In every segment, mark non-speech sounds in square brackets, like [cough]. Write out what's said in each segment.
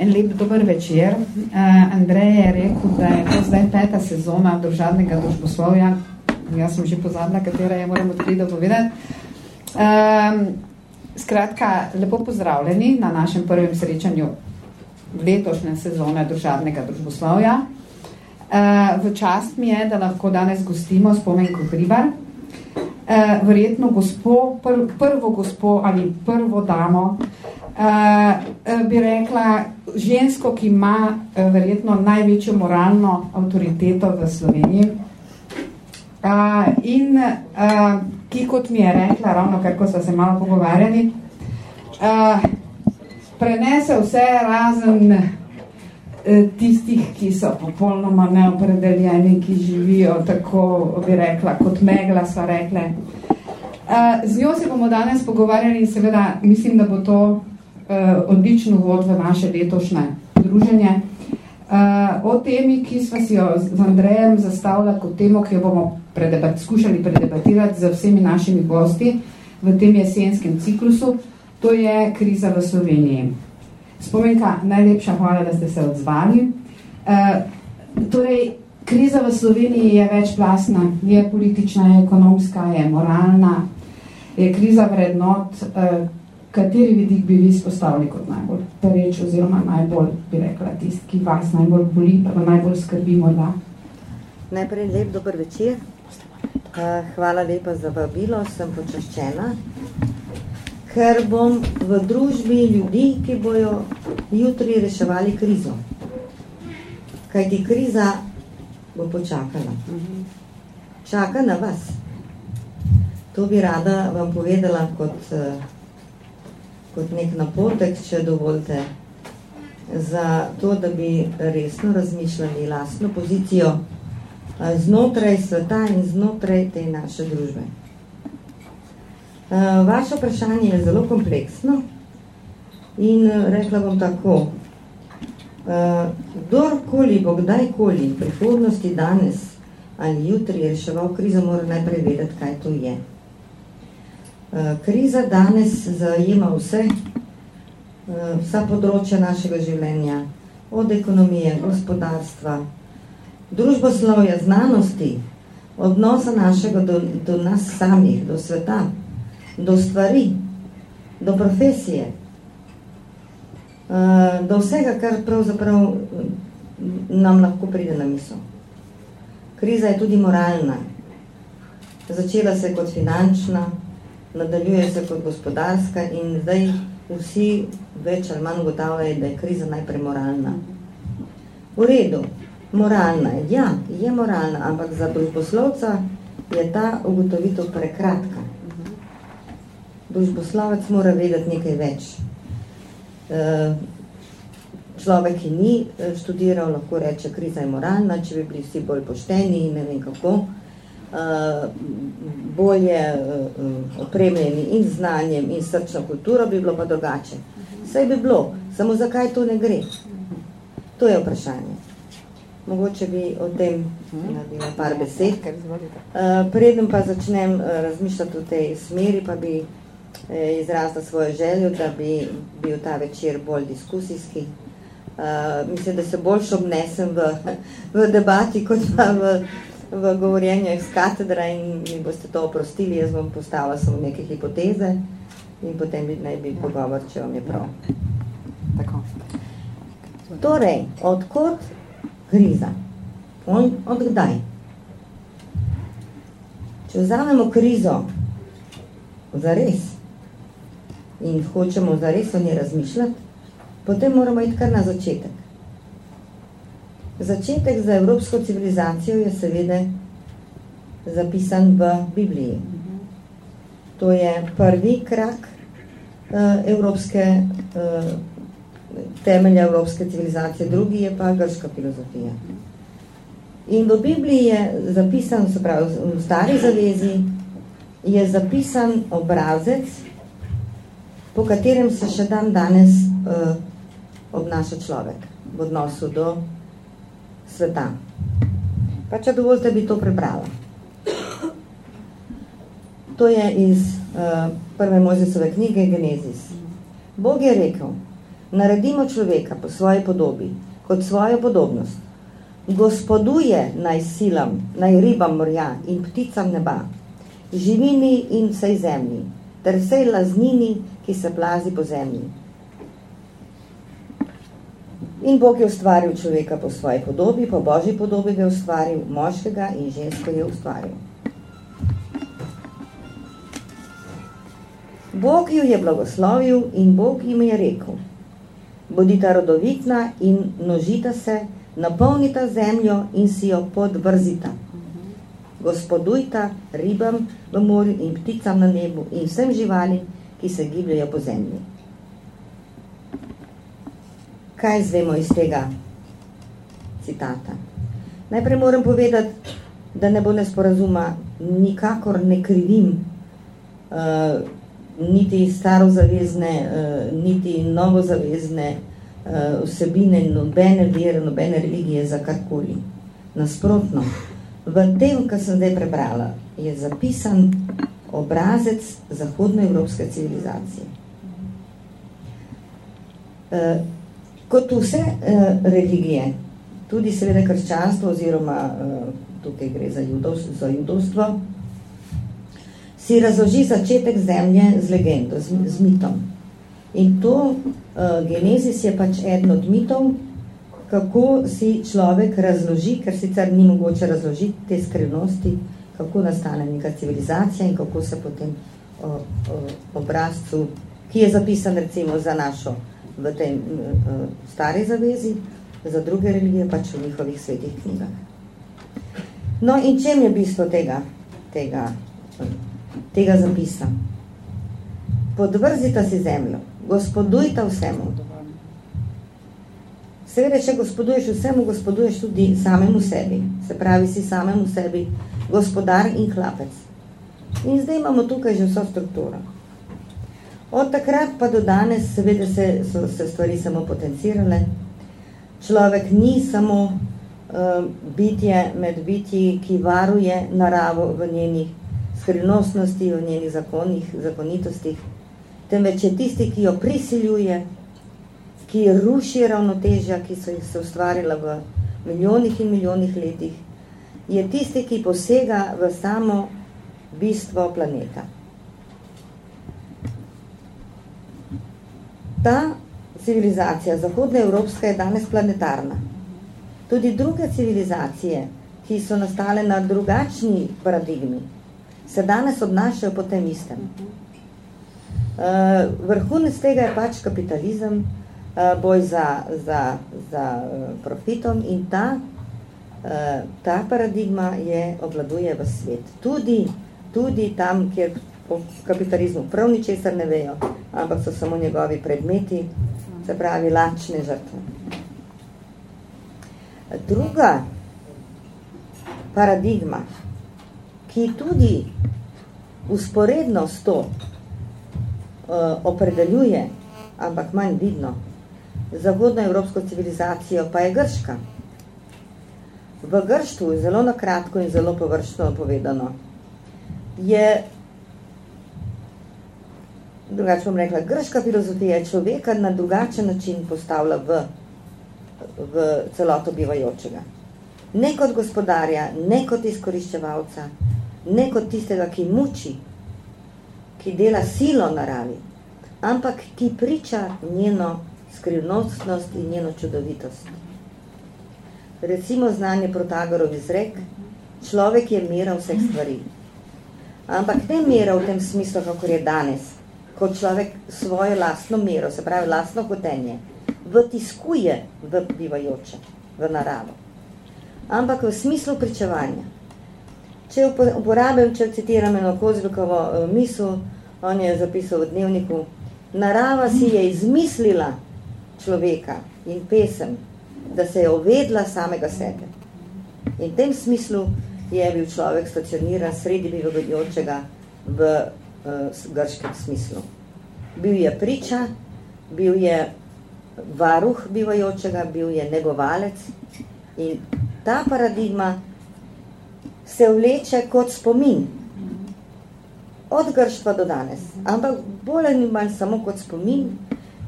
En lep dober večer. Uh, Andrej je rekel, da je to zdaj peta sezona družadnega družboslovja. Jaz sem že pozabila, katera je, moram odkriti povedati. Um, skratka, lepo pozdravljeni na našem prvem srečanju letošnje sezone družadnega družboslovja. Uh, v čast mi je, da lahko danes gostimo spomenko Hribar. Uh, verjetno gospo, pr prvo gospo ali prvo damo, uh, bi rekla, žensko, ki ima uh, verjetno največjo moralno avtoriteto v Sloveniji uh, in uh, ki, kot mi je rekla, ravno kar ko so se malo pogovarjali, uh, prenese vse razen uh, tistih, ki so popolnoma neopredeljeni, ki živijo tako, bi rekla, kot megla so rekle. Uh, z njo se bomo danes pogovarjali in seveda mislim, da bo to uh, odlično vod v naše letošnje druženje. Uh, o temi, ki smo si jo z Andrejem zastavila kot temo, ki jo bomo predebat, skušali predebatirati z vsemi našimi gosti v tem jesenskem ciklusu, to je kriza v Sloveniji. Spomenka, najlepša hvala, da ste se odzvali. Uh, torej, kriza v Sloveniji je večplasna, je politična, je ekonomska, je moralna, je kriza vrednot, uh, kateri vidik bi vi spostavili kot najbolj pereč oziroma najbolj, bi rekla, tist, ki vas najbolj boli, pa najbolj skrbi morda? Najprej lep dober večer. Hvala lepa za vabilo, sem počaščena, ker bom v družbi ljudi, ki bojo jutri reševali krizo. Kaj ti kriza bo počakala. Čaka na vas. To bi rada vam povedala kot kot nek napotek, če dovolite, za to, da bi resno razmišljali lastno pozicijo znotraj sveta in znotraj te naše družbe. Vaše vprašanje je zelo kompleksno in rekla bom tako, kdorkoli bo kdajkoli v prihodnosti danes ali jutri reševal krizo, mora najprej vedeti, kaj to je. Eh, kriza danes zajema vse, eh, vsa področja našega življenja, od ekonomije, gospodarstva, družboslovja, znanosti, odnosa našega do, do nas samih, do sveta, do stvari, do profesije, eh, do vsega, kar pravzaprav nam lahko pride na misel. Kriza je tudi moralna. Začela se kot finančna, nadaljuje se kot gospodarska in zdaj vsi več ali manj ugotavljajo, da je kriza najprej moralna. V redu, moralna je, ja, je moralna, ampak za družboslovca je ta ugotovitev prekratka. Družboslovec mora vedeti nekaj več. E, človek, ki ni e, študiral, lahko reče, kriza je moralna, če bi bili vsi bolj pošteni in ne vem kako, bolje uh, opremljeni in znanjem in srčno kulturo, bi bilo pa drugače. Vse bi bilo, samo zakaj to ne gre? To je vprašanje. Mogoče bi o tem naredila par besed. Uh, preden pa začnem razmišljati v tej smeri, pa bi eh, izrazila svojo željo, da bi bil ta večer bolj diskusijski. Uh, mislim, da se boljš obnesem v, v debati, kot pa v v govorjenju iz katedra in mi boste to oprostili, jaz bom postavila samo neke hipoteze in potem bi, naj bi pogovor, če vam je prav. Tako. Torej, odkot kriza? On, od kdaj? Če vzamemo krizo za res in hočemo za res o njej razmišljati, potem moramo iti kar na začetek. Začetek za evropsko civilizacijo je seveda zapisan v Bibliji. To je prvi krak uh, evropske, uh, temelja evropske civilizacije, drugi je pa grška filozofija. In v Bibliji je zapisan, se pravi, v stari zavezi, je zapisan obrazec, po katerem se še dan danes uh, obnaša človek v odnosu do sveta. Pa če dovolite, bi to prebrala. To je iz uh, prve Mojzesove knjige Genezis. Bog je rekel, naredimo človeka po svoji podobi, kot svojo podobnost, gospoduje naj silam, naj ribam morja in pticam neba, živini in vsej zemlji, ter vsej laznini, ki se plazi po zemlji. In Bog je ustvaril človeka po svoji podobi, po Božji podobi ga je ustvaril, moškega in žensko je ustvaril. Bog ju je blagoslovil in Bog jim je rekel, bodita rodovitna in nožita se, napolnita zemljo in si jo podvrzita. Gospodujta ribam v morju in pticam na nebu in vsem živalim, ki se gibljajo po zemlji. Kaj zvemo iz tega citata? Najprej moram povedati, da ne bo nesporazuma, nikakor ne krivim uh, niti starozavezne, uh, niti novozavezne uh, vsebine, nobene vere, nobene religije za karkoli. Nasprotno, v tem, kar sem zdaj prebrala, je zapisan obrazec zahodnoevropske civilizacije. Uh, kot vse uh, religije, tudi seveda krščanstvo oziroma uh, tukaj gre za, judov, za judovstvo, si razloži začetek zemlje z legendo, z, z mitom. In to uh, genezis je pač eden od mitov, kako si človek razloži, ker sicer ni mogoče razložiti te skrivnosti, kako nastane neka civilizacija in kako se potem o, o, obrazcu, ki je zapisan recimo za našo v tej uh, stari zavezi, za druge religije pač v njihovih svetih knjigah. No in čem je bistvo tega, tega, tega zapisa? Podvrzita si zemljo, gospodujta vsemu. Seveda, če gospoduješ vsemu, gospoduješ tudi samemu sebi. Se pravi, si samemu sebi gospodar in hlapec. In zdaj imamo tukaj že vso strukturo. Od takrat pa do danes seveda se, so se stvari samo potencirale. Človek ni samo uh, bitje med bitji, ki varuje naravo v njenih skrivnostnosti, v njenih zakonih, zakonitostih, temveč je tisti, ki jo prisiljuje, ki ruši ravnotežja, ki so jih se ustvarila v milijonih in milijonih letih, je tisti, ki posega v samo bistvo planeta. Ta civilizacija, zahodna evropska, je danes planetarna. Tudi druge civilizacije, ki so nastale na drugačni paradigmi, se danes obnašajo po tem istem. Uh, vrhunec tega je pač kapitalizem, uh, boj za, za, za uh, profitom in ta, uh, ta paradigma je obladuje v svet. Tudi, tudi tam, kjer o kapitalizmu prav ničesar ne vejo, ampak so samo njegovi predmeti, se pravi lačne žrtve. Druga paradigma, ki tudi usporedno s to uh, opredeljuje, ampak manj vidno, zahodno evropsko civilizacijo, pa je grška. V grštvu, zelo nakratko in zelo površno povedano, je drugače bom rekla, grška filozofija človeka na drugačen način postavila v, v celoto bivajočega. Ne kot gospodarja, ne kot izkoriščevalca, ne kot tistega, ki muči, ki dela silo naravi, ampak ki priča njeno skrivnostnost in njeno čudovitost. Recimo znanje Protagorov izrek, človek je mera vseh stvari. Ampak ne mera v tem smislu, kako je danes, kot človek svojo lastno mero, se pravi lastno hotenje, vtiskuje v bivajoče, v naravo. Ampak v smislu pričevanja. Če uporabim, če citiram eno Kozlikovo eh, misel, on je zapisal v dnevniku, narava si je izmislila človeka in pesem, da se je ovedla samega sebe. In v tem smislu je bil človek stacioniran sredi bivajočega v uh, grškem smislu. Bil je priča, bil je varuh bivajočega, bil je negovalec in ta paradigma se vleče kot spomin od grštva do danes, ampak bolj ni manj samo kot spomin,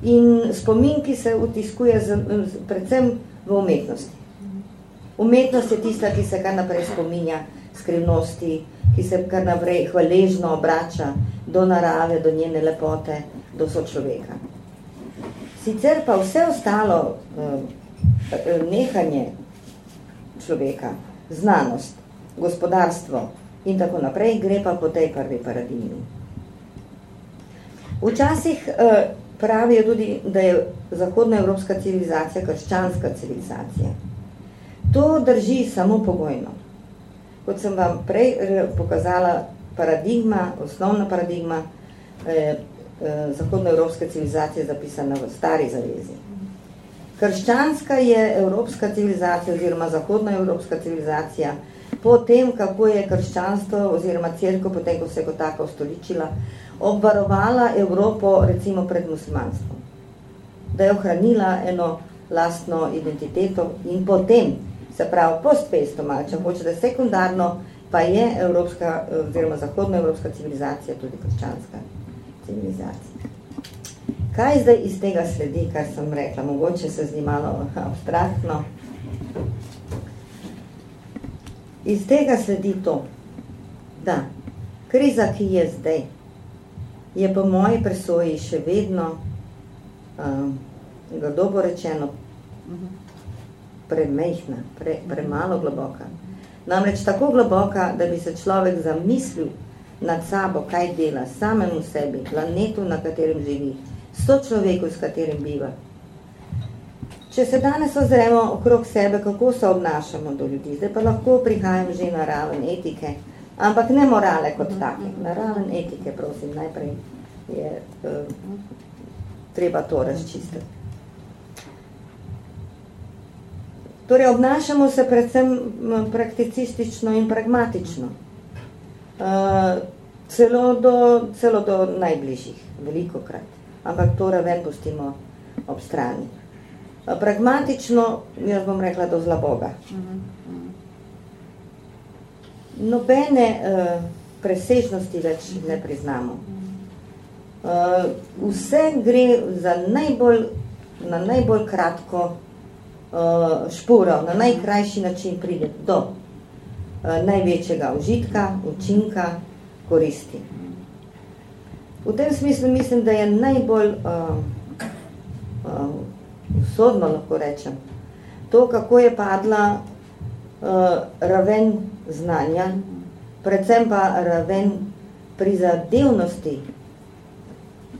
in spomin, ki se utiskuje z, predvsem v umetnosti. Umetnost je tista, ki se kar naprej spominja skrivnosti, ki se kar naprej hvaležno obrača do narave, do njene lepote, do sočloveka. Sicer pa vse ostalo eh, nehanje človeka, znanost, gospodarstvo in tako naprej, gre pa po tej prvi paradigmi. Včasih eh, pravijo tudi, da je zahodna evropska civilizacija krščanska civilizacija. To drži samo pogojno. Kot sem vam prej eh, pokazala, paradigma, osnovna paradigma eh, eh, zahodnoevropske civilizacije zapisana v stari zavezi. Krščanska je evropska civilizacija oziroma zahodnoevropska civilizacija po tem, kako je krščanstvo oziroma cerko, potem, ko se je kot tako ustoličila, obvarovala Evropo recimo pred muslimanstvom. Da je ohranila eno lastno identiteto in potem, se pravi postfestom, ali če hočete sekundarno, pa je evropska oziroma zahodnoevropska civilizacija tudi krščanska civilizacija. Kaj zdaj iz tega sledi, kar sem rekla? Mogoče se zdi malo abstraktno. Iz tega sledi to, da kriza, ki je zdaj, je po moji presoji še vedno, um, grdo bo rečeno, premejhna, pre, premalo globoka. Namreč tako globoka, da bi se človek zamislil nad sabo, kaj dela, samemu sebi, planetu, na katerem živi, sto človeku, s katerim biva. Če se danes ozremo okrog sebe, kako se obnašamo do ljudi, zdaj pa lahko prihajam že na raven etike, ampak ne morale kot take. Na raven etike, prosim, najprej je uh, treba to razčistiti. Torej, obnašamo se predvsem prakticistično in pragmatično. Uh, celo, do, celo do najbližjih, veliko krat. Ampak to raven pustimo ob strani. Uh, pragmatično, jaz bom rekla, do zla Boga. Nobene uh, presežnosti več ne priznamo. Uh, vse gre za najbolj, na najbolj kratko uh, šporo, na najkrajši način pride do uh, največjega užitka, učinka, koristi. V tem smislu mislim, da je najbolj uh, uh, usodno, lahko rečem, to, kako je padla uh, raven znanja, predvsem pa raven prizadevnosti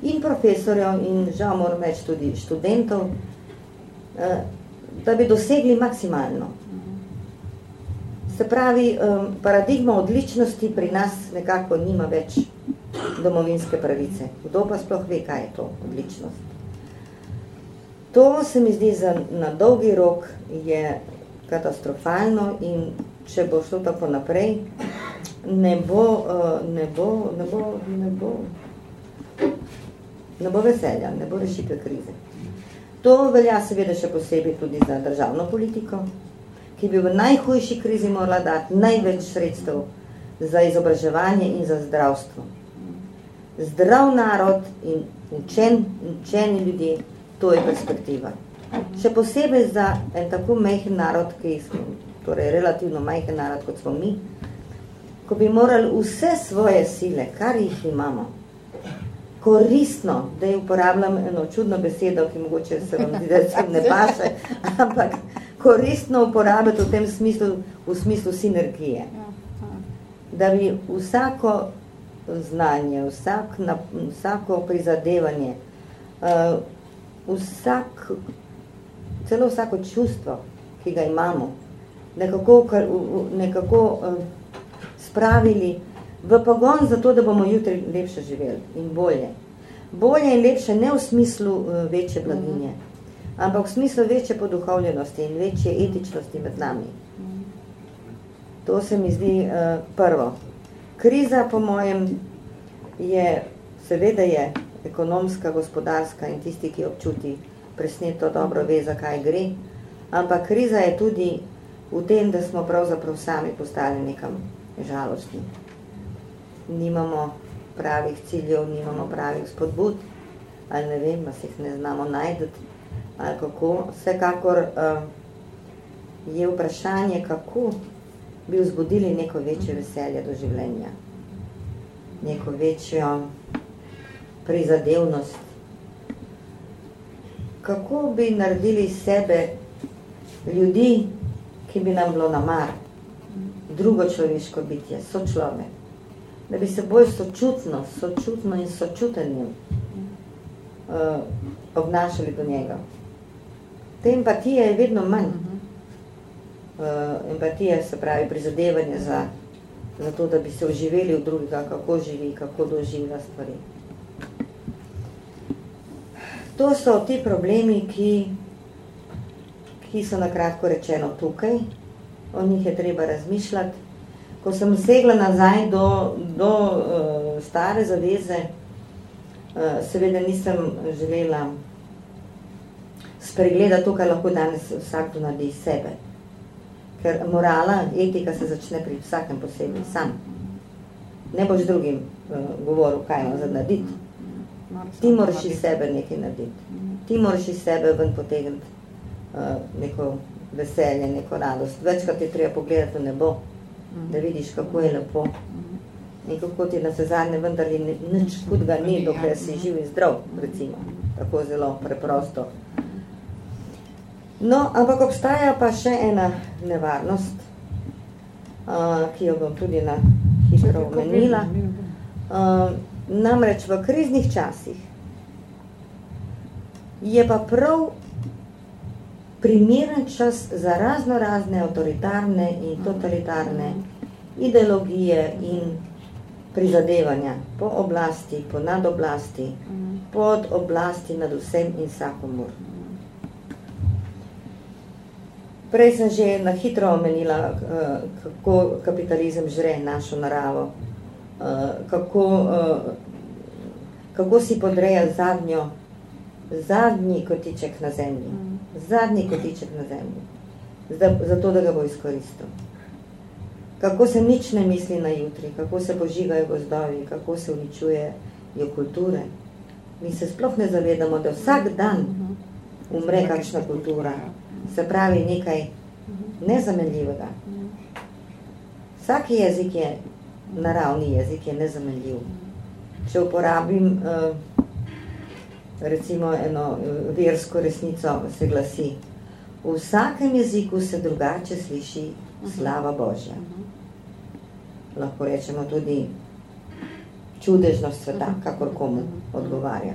in profesorjev in žal moram reči tudi študentov, uh, da bi dosegli maksimalno. Se pravi, um, paradigma odličnosti pri nas nekako nima več domovinske pravice. Kdo pa sploh ve, kaj je to odličnost? To se mi zdi za, na dolgi rok je katastrofalno in če bo šlo tako naprej, ne bo, uh, ne bo, ne bo, ne bo, ne bo veselja, ne bo rešitve krize. To velja seveda še posebej tudi za državno politiko, ki bi v najhujši krizi morala dati največ sredstev za izobraževanje in za zdravstvo. Zdrav narod in učen, učeni ljudje, to je perspektiva. Še posebej za en tako majhen narod, ki smo, torej relativno majhen narod, kot smo mi, ko bi morali vse svoje sile, kar jih imamo, koristno, da je uporabljam eno čudno besedo, ki mogoče se vam zdi, da se ne paše, ampak koristno uporabiti v tem smislu, v smislu sinergije. Da bi vsako znanje, vsak, vsako prizadevanje, uh, vsak, celo vsako čustvo, ki ga imamo, nekako, nekako uh, spravili v pogon za to, da bomo jutri lepše živeli in bolje. Bolje in lepše ne v smislu uh, večje blaginje, ampak v smislu večje poduhovljenosti in večje etičnosti med nami. To se mi zdi uh, prvo. Kriza, po mojem, je, seveda je ekonomska, gospodarska in tisti, ki občuti presneto dobro ve, zakaj gre, ampak kriza je tudi v tem, da smo pravzaprav sami postali nekam žalostni nimamo pravih ciljev, nimamo pravih spodbud, ali ne vem, da se jih ne znamo najdeti, ali kako. Vsekakor uh, je vprašanje, kako bi vzbudili neko večje veselje do življenja, neko večjo prizadevnost. Kako bi naredili sebe ljudi, ki bi nam bilo namar, drugo človeško bitje, sočlovek, da bi se bolj sočutno, sočutno in sočutenjem uh, obnašali do njega. Te empatije je vedno manj. Uh, empatija se pravi prizadevanje za, za to, da bi se oživeli v drugega, kako živi, kako doživlja stvari. To so ti problemi, ki, ki so nakratko rečeno tukaj, o njih je treba razmišljati. Ko sem segla nazaj do, do uh, stare zaveze, uh, seveda nisem želela spregledati to, kar lahko danes vsakdo naredi iz sebe. Ker morala, etika se začne pri vsakem posebej, sam. Ne boš drugim uh, govoril, kaj imam za narediti. Ti moraš iz sebe nekaj narediti. Ti moraš iz sebe ven potegniti uh, neko veselje, neko radost. Večkrat je treba pogledati v nebo, da vidiš, kako je lepo. In kako ti na se zadnje vendar je nič hudga ni, dokler si živ in zdrav, recimo. Tako zelo preprosto. No, ampak obstaja pa še ena nevarnost, uh, ki jo bom tudi na hitro omenila. Uh, namreč v kriznih časih je pa prav primeren čas za razno razne avtoritarne in totalitarne ideologije in prizadevanja po oblasti, po nadoblasti, pod oblasti nad vsem in vsakomur. Prej sem že na hitro omenila, eh, kako kapitalizem žre našo naravo, eh, kako, eh, kako si podreja zadnjo, zadnji kotiček na zemlji zadnji kotiček na zemlji, zato da ga bo izkoristil. Kako se nič ne misli na jutri, kako se požigajo gozdovi, kako se uničujejo kulture. Mi se sploh ne zavedamo, da vsak dan umre kakšna kultura, se pravi nekaj nezamenljivega. Vsaki jezik je, naravni jezik je nezamenljiv. Če uporabim uh, recimo eno eh, versko resnico se glasi. V vsakem jeziku se drugače sliši slava Božja. Lahko rečemo tudi čudežnost sveta, kakor komu odgovarja.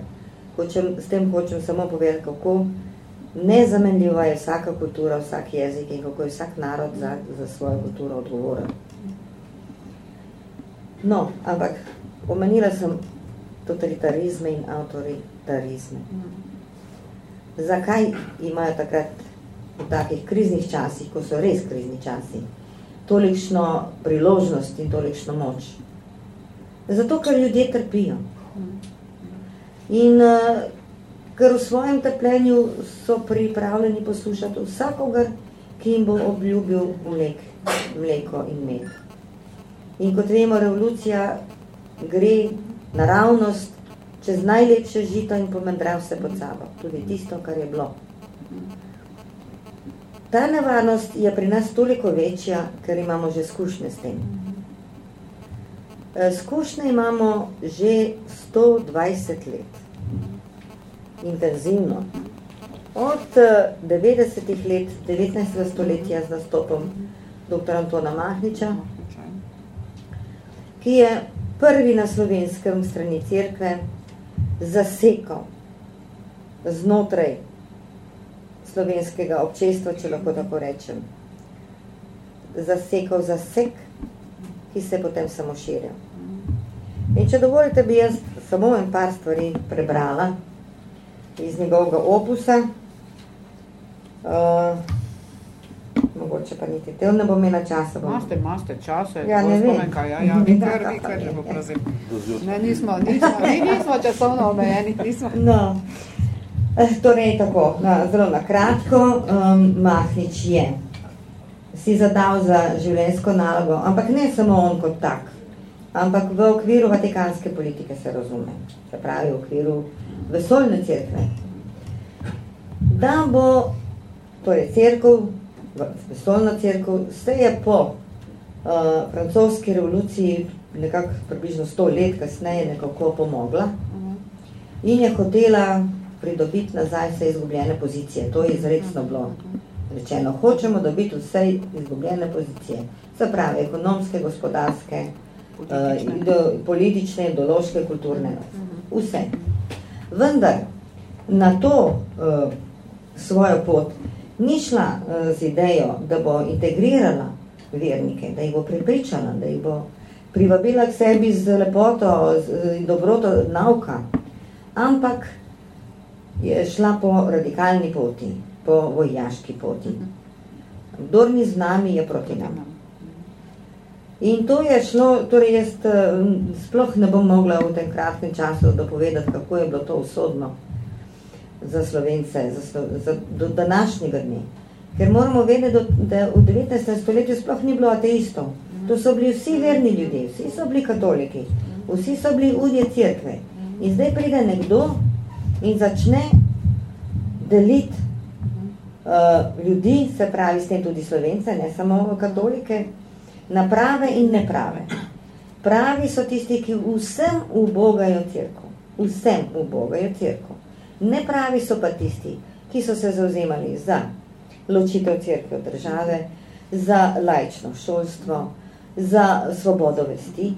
Hočem, s tem hočem samo povedati, kako nezamenljiva je vsaka kultura, vsak jezik in kako je vsak narod za, za svojo kulturo odgovoren. No, ampak omenila sem totalitarizme in avtoritarizme. Zakaj imajo takrat v takih kriznih časih, ko so res krizni časi, tolikšno priložnost in tolikšno moč? Zato, ker ljudje trpijo. In uh, ker v svojem trpljenju so pripravljeni poslušati vsakogar, ki jim bo obljubil mlek, mleko in med. In kot vemo, revolucija gre naravnost, čez najlepše žito in pomendra vse pod sabo, tudi tisto, kar je bilo. Ta nevarnost je pri nas toliko večja, ker imamo že skušnje s tem. E, skušnje imamo že 120 let. Intenzivno. Od 90 e, let 19. stoletja z nastopom dr. Antona Mahniča, ki je prvi na slovenskem strani cerkve zasekal znotraj slovenskega občestva, če lahko tako rečem, zasekal zasek, ki se potem samo širil. In če dovolite, bi jaz samo en par stvari prebrala iz njegovega opusa. Uh, mogoče pa niti te, ne bom imela časa. Bom. Maste, maste čase. Ja, ne vem. Kaj, ja, ja, vi kar, vi kar, že [laughs] bo prosim. Ne, nismo, nismo, mi nismo časovno omejeni, nismo. No, eh, torej tako, na, zelo na kratko, um, Mahnič je si zadal za življenjsko nalogo, ampak ne samo on kot tak, ampak v okviru vatikanske politike se razume, se pravi v okviru vesoljne cerkve. Da bo, torej cerkev, vesoljna cerkev, se je po uh, francoski revoluciji nekako približno 100 let kasneje nekako pomogla in je hotela pridobiti nazaj vse izgubljene pozicije. To je izrecno bilo rečeno. Hočemo dobiti vse izgubljene pozicije. Se pravi, ekonomske, gospodarske, politične, uh, ide, politične ideološke, kulturne. Vse. Vendar na to uh, svojo pot ni šla uh, z idejo, da bo integrirala vernike, da jih bo prepričala, da jih bo privabila k sebi z lepoto in dobroto nauka, ampak je šla po radikalni poti, po vojaški poti. Kdor ni z nami, je proti nam. In to je šlo, torej jaz sploh ne bom mogla v tem kratkem času dopovedati, kako je bilo to usodno za Slovence, za, za do današnjega dne. Ker moramo vedeti, da v 19. stoletju sploh ni bilo ateistov. To so bili vsi verni ljudje, vsi so bili katoliki, vsi so bili udje cerkve. In zdaj pride nekdo in začne deliti uh, ljudi, se pravi s tem tudi slovence, ne samo katolike, na prave in neprave. Pravi so tisti, ki vsem ubogajo cerko. Vsem ubogajo cerko. Nepravi so pa tisti, ki so se zauzemali za ločitev cerkve od države, za laično šolstvo, za svobodo vesti,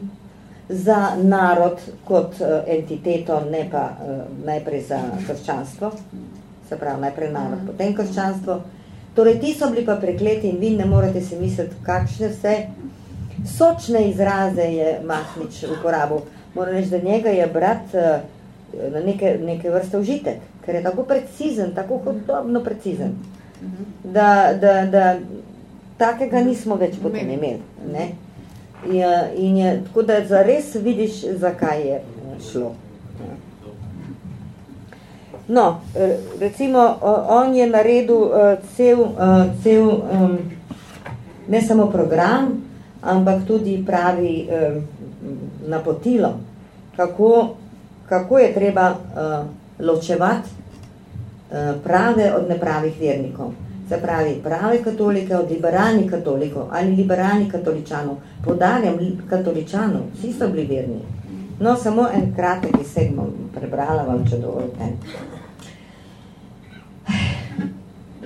za narod kot uh, entiteto, ne pa uh, najprej za krščanstvo, se pravi najprej narod, potem krščanstvo. Torej, ti so bili pa prekleti in vi ne morete si misliti, kakšne vse sočne izraze je Mahnič uporabil. Moram reči, da njega je brat uh, na neke, neke vrste užitek, ker je tako precizen, tako hodobno precizen, da, da, da takega nismo več potem imeli. Ne? Ja, in je, tako da zares vidiš, zakaj je šlo. No, recimo, on je naredil cel, cel ne samo program, ampak tudi pravi napotilo, kako, kako je treba ločevati prave od nepravih vernikov se pravi prave katolike od liberalnih katolikov ali liberalnih katoličanov. Podarjam katoličanov, vsi so bili verni. No, samo en kratek izseg bom prebrala vam, če dovolite.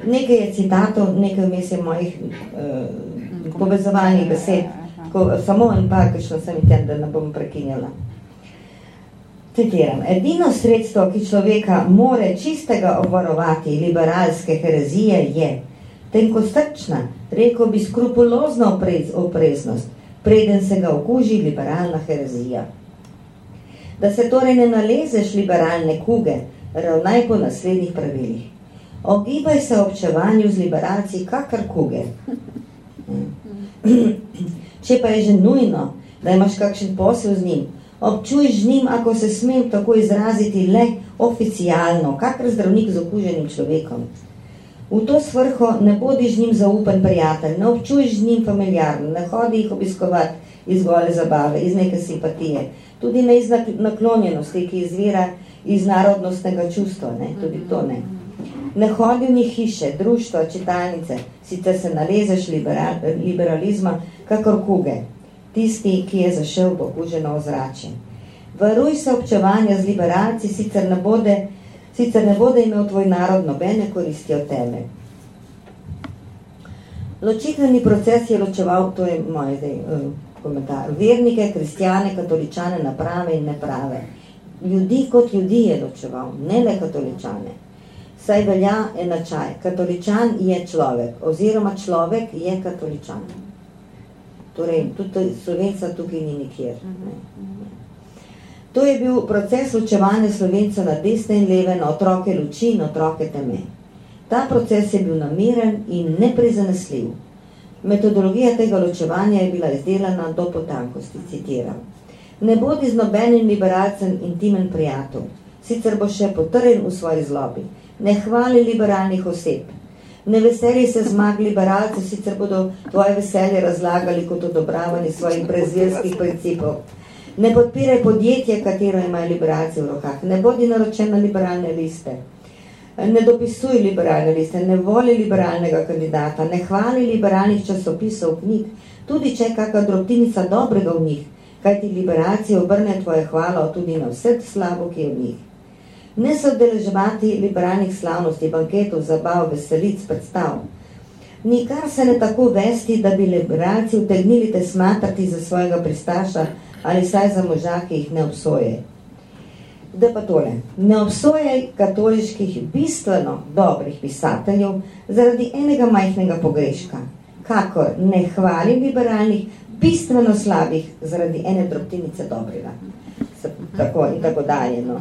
Nekaj je citatov, nekaj vmes je mojih uh, povezovanih besed, ko, samo en par, kakšno sem tem, da ne bom prekinjala. Citiram, edino sredstvo, ki človeka more čistega obvarovati liberalske herezije je, tenko srčna, rekel bi skrupulozna oprez, opreznost, preden se ga okuži liberalna herezija. Da se torej ne nalezeš liberalne kuge, ravnaj po naslednjih pravilih. Ogibaj se občevanju z liberalci kakar kuge. [laughs] Če pa je že nujno, da imaš kakšen posel z njim, občuj z njim, ako se smem tako izraziti, le oficialno, kakor zdravnik z okuženim človekom. V to svrho ne bodi z njim zaupen prijatelj, ne občuj z njim familiarno, ne hodi jih obiskovati iz gole zabave, iz neke simpatije, tudi ne iz naklonjenosti, ki izvira iz narodnostnega čustva, ne, tudi to ne. Ne hodi v njih hiše, društva, čitalnice, sicer se nalezeš liberal, liberalizma, kakor kuge, tisti, ki je zašel v okuženo ozračje. Varuj se občevanja z liberalci, sicer ne bode, sicer ne bode imel tvoj narod nobene koristi od tebe. Ločitveni proces je ločeval, to je moj zdaj, uh, komentar, vernike, kristjane, katoličane, naprave in neprave. Ljudi kot ljudi je ločeval, ne le katoličane. Saj velja enačaj, katoličan je človek, oziroma človek je katoličan. Torej, tudi slovenca tukaj ni nikjer. Ne. To je bil proces ločevanja slovenca na desne in leve, na otroke luči in otroke teme. Ta proces je bil namiren in neprizanesljiv. Metodologija tega ločevanja je bila izdelana do potankosti, citiram. Ne bodi z nobenim liberalcem intimen prijatelj, sicer bo še potrjen v svoji zlobi. Ne hvali liberalnih oseb, Ne veseli se zmag liberalcev, sicer bodo tvoje veselje razlagali kot odobravanje svojih brazilskih principov. Ne podpiraj podjetje, katero imajo liberalci v rokah. Ne bodi naročen na liberalne liste. Ne dopisuj liberalne liste, ne voli liberalnega kandidata, ne hvali liberalnih časopisov, knjig, tudi če je kakva drobtinica dobrega v njih, kaj ti liberalci obrne tvoje hvalo tudi na vse slabo, ki je v njih. Ne se odeleževati liberalnih slavnosti, banketov, zabav, veselic, predstav. Nikar se ne tako vesti, da bi liberalci utegnili te smatrati za svojega pristaša ali saj za moža, ki jih ne obsoje. Da pa tole, ne obsojaj katoliških bistveno dobrih pisateljev zaradi enega majhnega pogreška, kakor ne hvali liberalnih bistveno slabih zaradi ene drobtinice dobrega. Tako in tako dalje, no.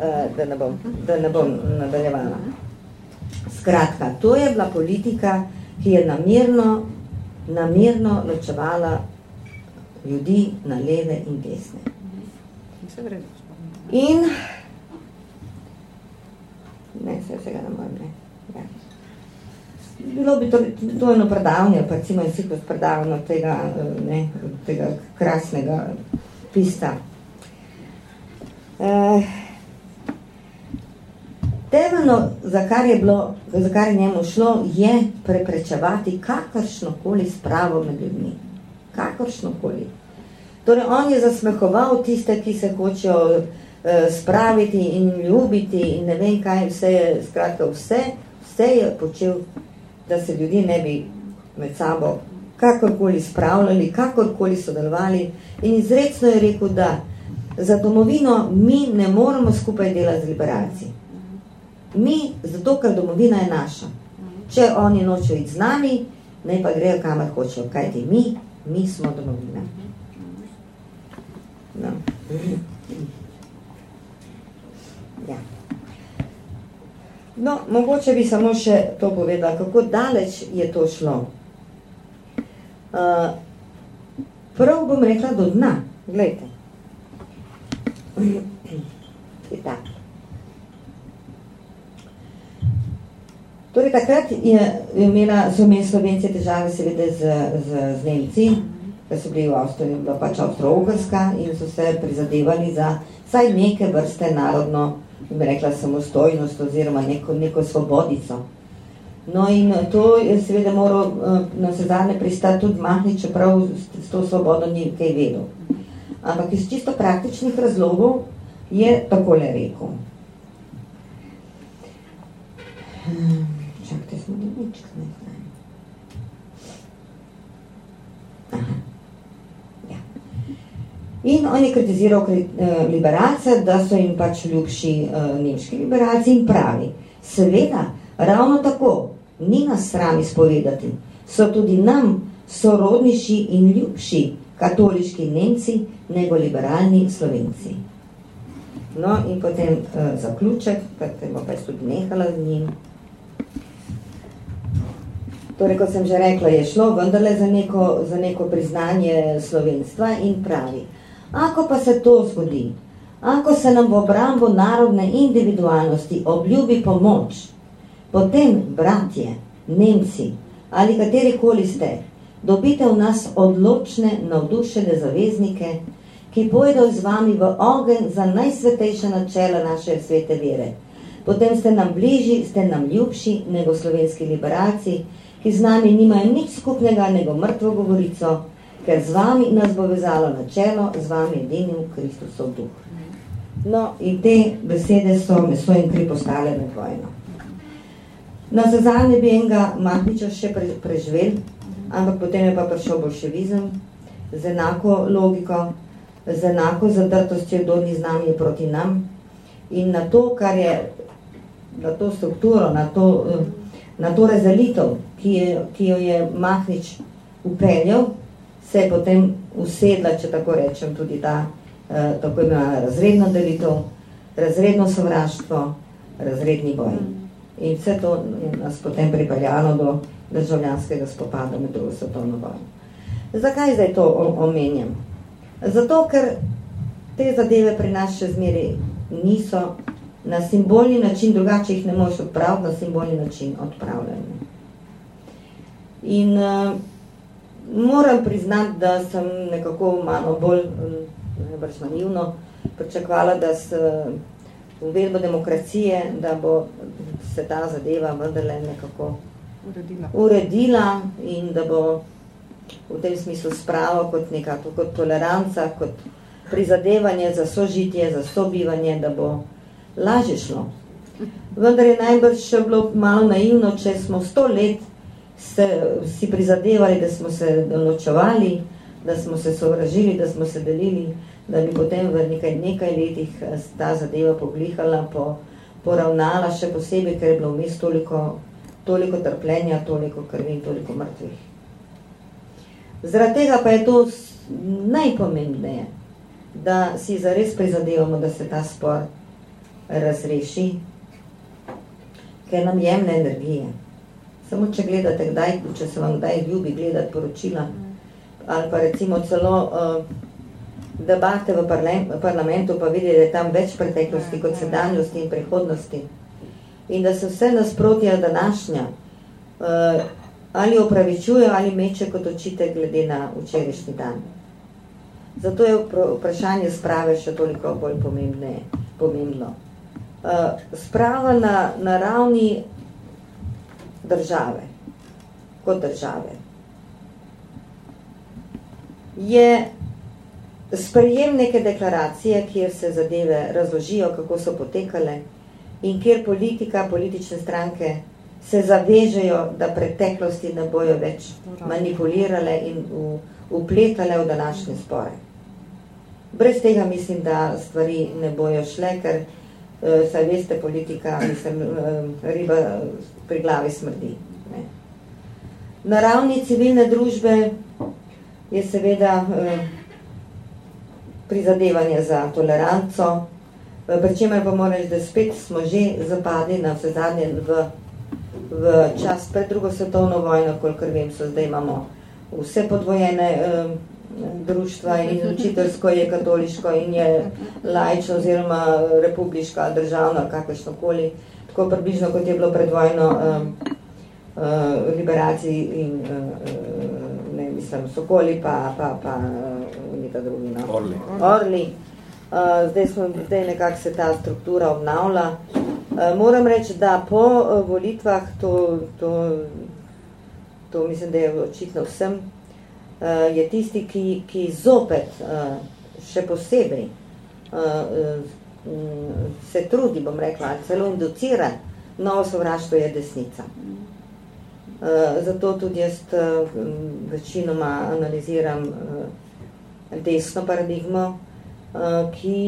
Eh, da ne bom, da ne bom nadaljevala. Skratka, to je bila politika, ki je namirno, namirno ločevala ljudi na leve in desne. In ne, se vsega ne morem, ne. Ja. Bilo bi to, to eno predavanje, pa recimo in sikrost predavanje tega, ne, tega krasnega pista. Eh, Temeljno, za kar je bilo, za kar je njemu šlo, je preprečevati kakršnokoli spravo med ljudmi. Kakršnokoli. Torej, on je zasmehoval tiste, ki se hočejo eh, spraviti in ljubiti in ne vem kaj, vse je, skratka, vse, vse je počel, da se ljudi ne bi med sabo kakorkoli spravljali, kakorkoli sodelovali in izrecno je rekel, da za domovino mi ne moramo skupaj delati z liberalci. Mi, zato, ker domovina je naša. Če oni nočejo iti z nami, naj pa grejo kamer hočejo. Kajti mi, mi smo domovina. No. Ja. No, mogoče bi samo še to povedala, kako daleč je to šlo. Uh, prav bom rekla do dna. Glejte. Je tako. Torej, takrat je imela, so imeli Slovenci težave seveda z, z, z Nemci, ker so bili v Avstriji, bila pač Avstro-Ogrska in so se prizadevali za vsaj neke vrste narodno, bi rekla, samostojnost oziroma neko, neko svobodico. No in to je seveda moral eh, na sezadne pristati tudi Mahni, čeprav s to svobodo ni kaj vedel. Ampak iz čisto praktičnih razlogov je takole rekel. Hmm smo dobiček, ne znam. Ja. In on je kritiziral eh, liberalce, da so jim pač ljubši uh, nemški liberalci in pravi. Seveda, ravno tako, ni nas sram izpovedati, so tudi nam sorodniši in ljubši katoliški Nemci, nego liberalni Slovenci. No, in potem uh, zaključek, ker te bo pa tudi nehala z njim. Torej, kot sem že rekla, je šlo vendarle za neko, za neko priznanje slovenstva in pravi. Ako pa se to zgodi, ako se nam v obrambo narodne individualnosti obljubi pomoč, potem, bratje, Nemci ali katerikoli ste, dobite v nas odločne, navdušene zaveznike, ki pojdejo z vami v ogen za najsvetejša načela naše svete vere. Potem ste nam bližji, ste nam ljubši, nego slovenski liberalci, ki z nami nimajo nič skupnega, nego mrtvo govorico, ker z vami nas bo vezalo na čelo, z vami edinim Kristusov duh. No, in te besede so med svojim kri postale med vojno. Na zazanje bi enega Mahniča še pre, preživel, ampak potem je pa prišel bolševizem z enako logiko, z enako zadrtostjo, kdo ni z nami, proti nam. In na to, kar je, na to strukturo, na to, na to razdelitev, ki, je, ki jo je Mahnič upeljal, se je potem usedla, če tako rečem, tudi ta eh, tako imena razredno delitev, razredno sovraštvo, razredni boj. In vse to je nas potem pripeljalo do državljanskega spopada med drugo svetovno vojno. Zakaj zdaj to omenjam? Zato, ker te zadeve pri nas še zmeri niso na simbolni način, drugače jih ne možeš odpraviti, na simbolni način odpravljene. In uh, moram priznati, da sem nekako malo bolj um, najbrž naivno, pričakvala, da s uvedbo demokracije, da bo se ta zadeva vendarle nekako uredila. uredila in da bo v tem smislu spravo kot nekako, kot toleranca, kot prizadevanje za sožitje, za sobivanje, da bo lažje šlo. Vendar je najbrž še bilo malo naivno, če smo sto let se, si prizadevali, da smo se ločevali, da smo se sovražili, da smo se delili, da bi potem v nekaj, nekaj letih eh, ta zadeva poglihala, po, poravnala še posebej, ker je bilo vmes toliko, toliko trpljenja, toliko krvi in toliko mrtvih. Zaradi tega pa je to najpomembneje, da si zares prizadevamo, da se ta spor razreši, ker nam jemne energije. Samo če gledate, kdaj, če se vam kdaj ljubi gledati poročila, ali pa recimo celo uh, debate v parlamentu, pa vidi, da je tam več preteklosti kot sedanjosti in prihodnosti. In da se vse nasprotja današnja uh, ali opravičuje ali meče kot očite glede na včerajšnji dan. Zato je vprašanje sprave še toliko bolj pomembne, pomembno. Uh, sprava na, na ravni države, kot države, je sprejem neke deklaracije, kjer se zadeve razložijo, kako so potekale in kjer politika, politične stranke se zavežejo, da preteklosti ne bojo več manipulirale in upletale v današnje spore. Brez tega mislim, da stvari ne bojo šle, ker saj veste, politika, mislim, uh, riba pri glavi smrdi. Ne. Na ravni civilne družbe je seveda uh, prizadevanje za toleranco, eh, pri čemer pa moram reči, da spet smo že zapadli na vse zadnje v, v čas pred drugo svetovno vojno, kolikor vem, so zdaj imamo vse podvojene eh, društva in učiteljsko je katoliško in je laično oziroma republiška državna, kakršnokoli, tako približno, kot je bilo pred vojno eh, eh, liberaciji in eh, ne mislim, Sokoli pa, pa, pa neka drugi no. Orli. Orli. Uh, zdaj, smo, zdaj nekako se ta struktura obnavlja. Uh, moram reči, da po uh, volitvah, to, to, to mislim, da je očitno vsem, uh, je tisti, ki, ki zopet uh, še posebej uh, uh, se trudi, bom rekla, celo inducira novo sovraštvo je desnica. Zato tudi jaz uh, večinoma analiziram desno paradigmo, ki,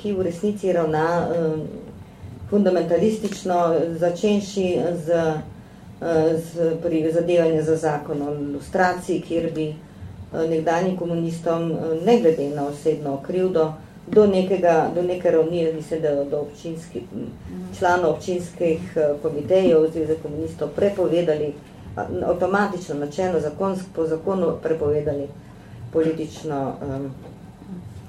ki v resnici ravna fundamentalistično, začenši z, z prizadevanje za zakon o ilustraciji, kjer bi uh, nekdanjim komunistom, uh, ne glede na osebno krivdo, do, nekega, do neke ravni, mislim, da do občinskih, članov občinskih komitejev oziroma komunistov prepovedali, avtomatično, načelno, zakonsk, po zakonu prepovedali politično um,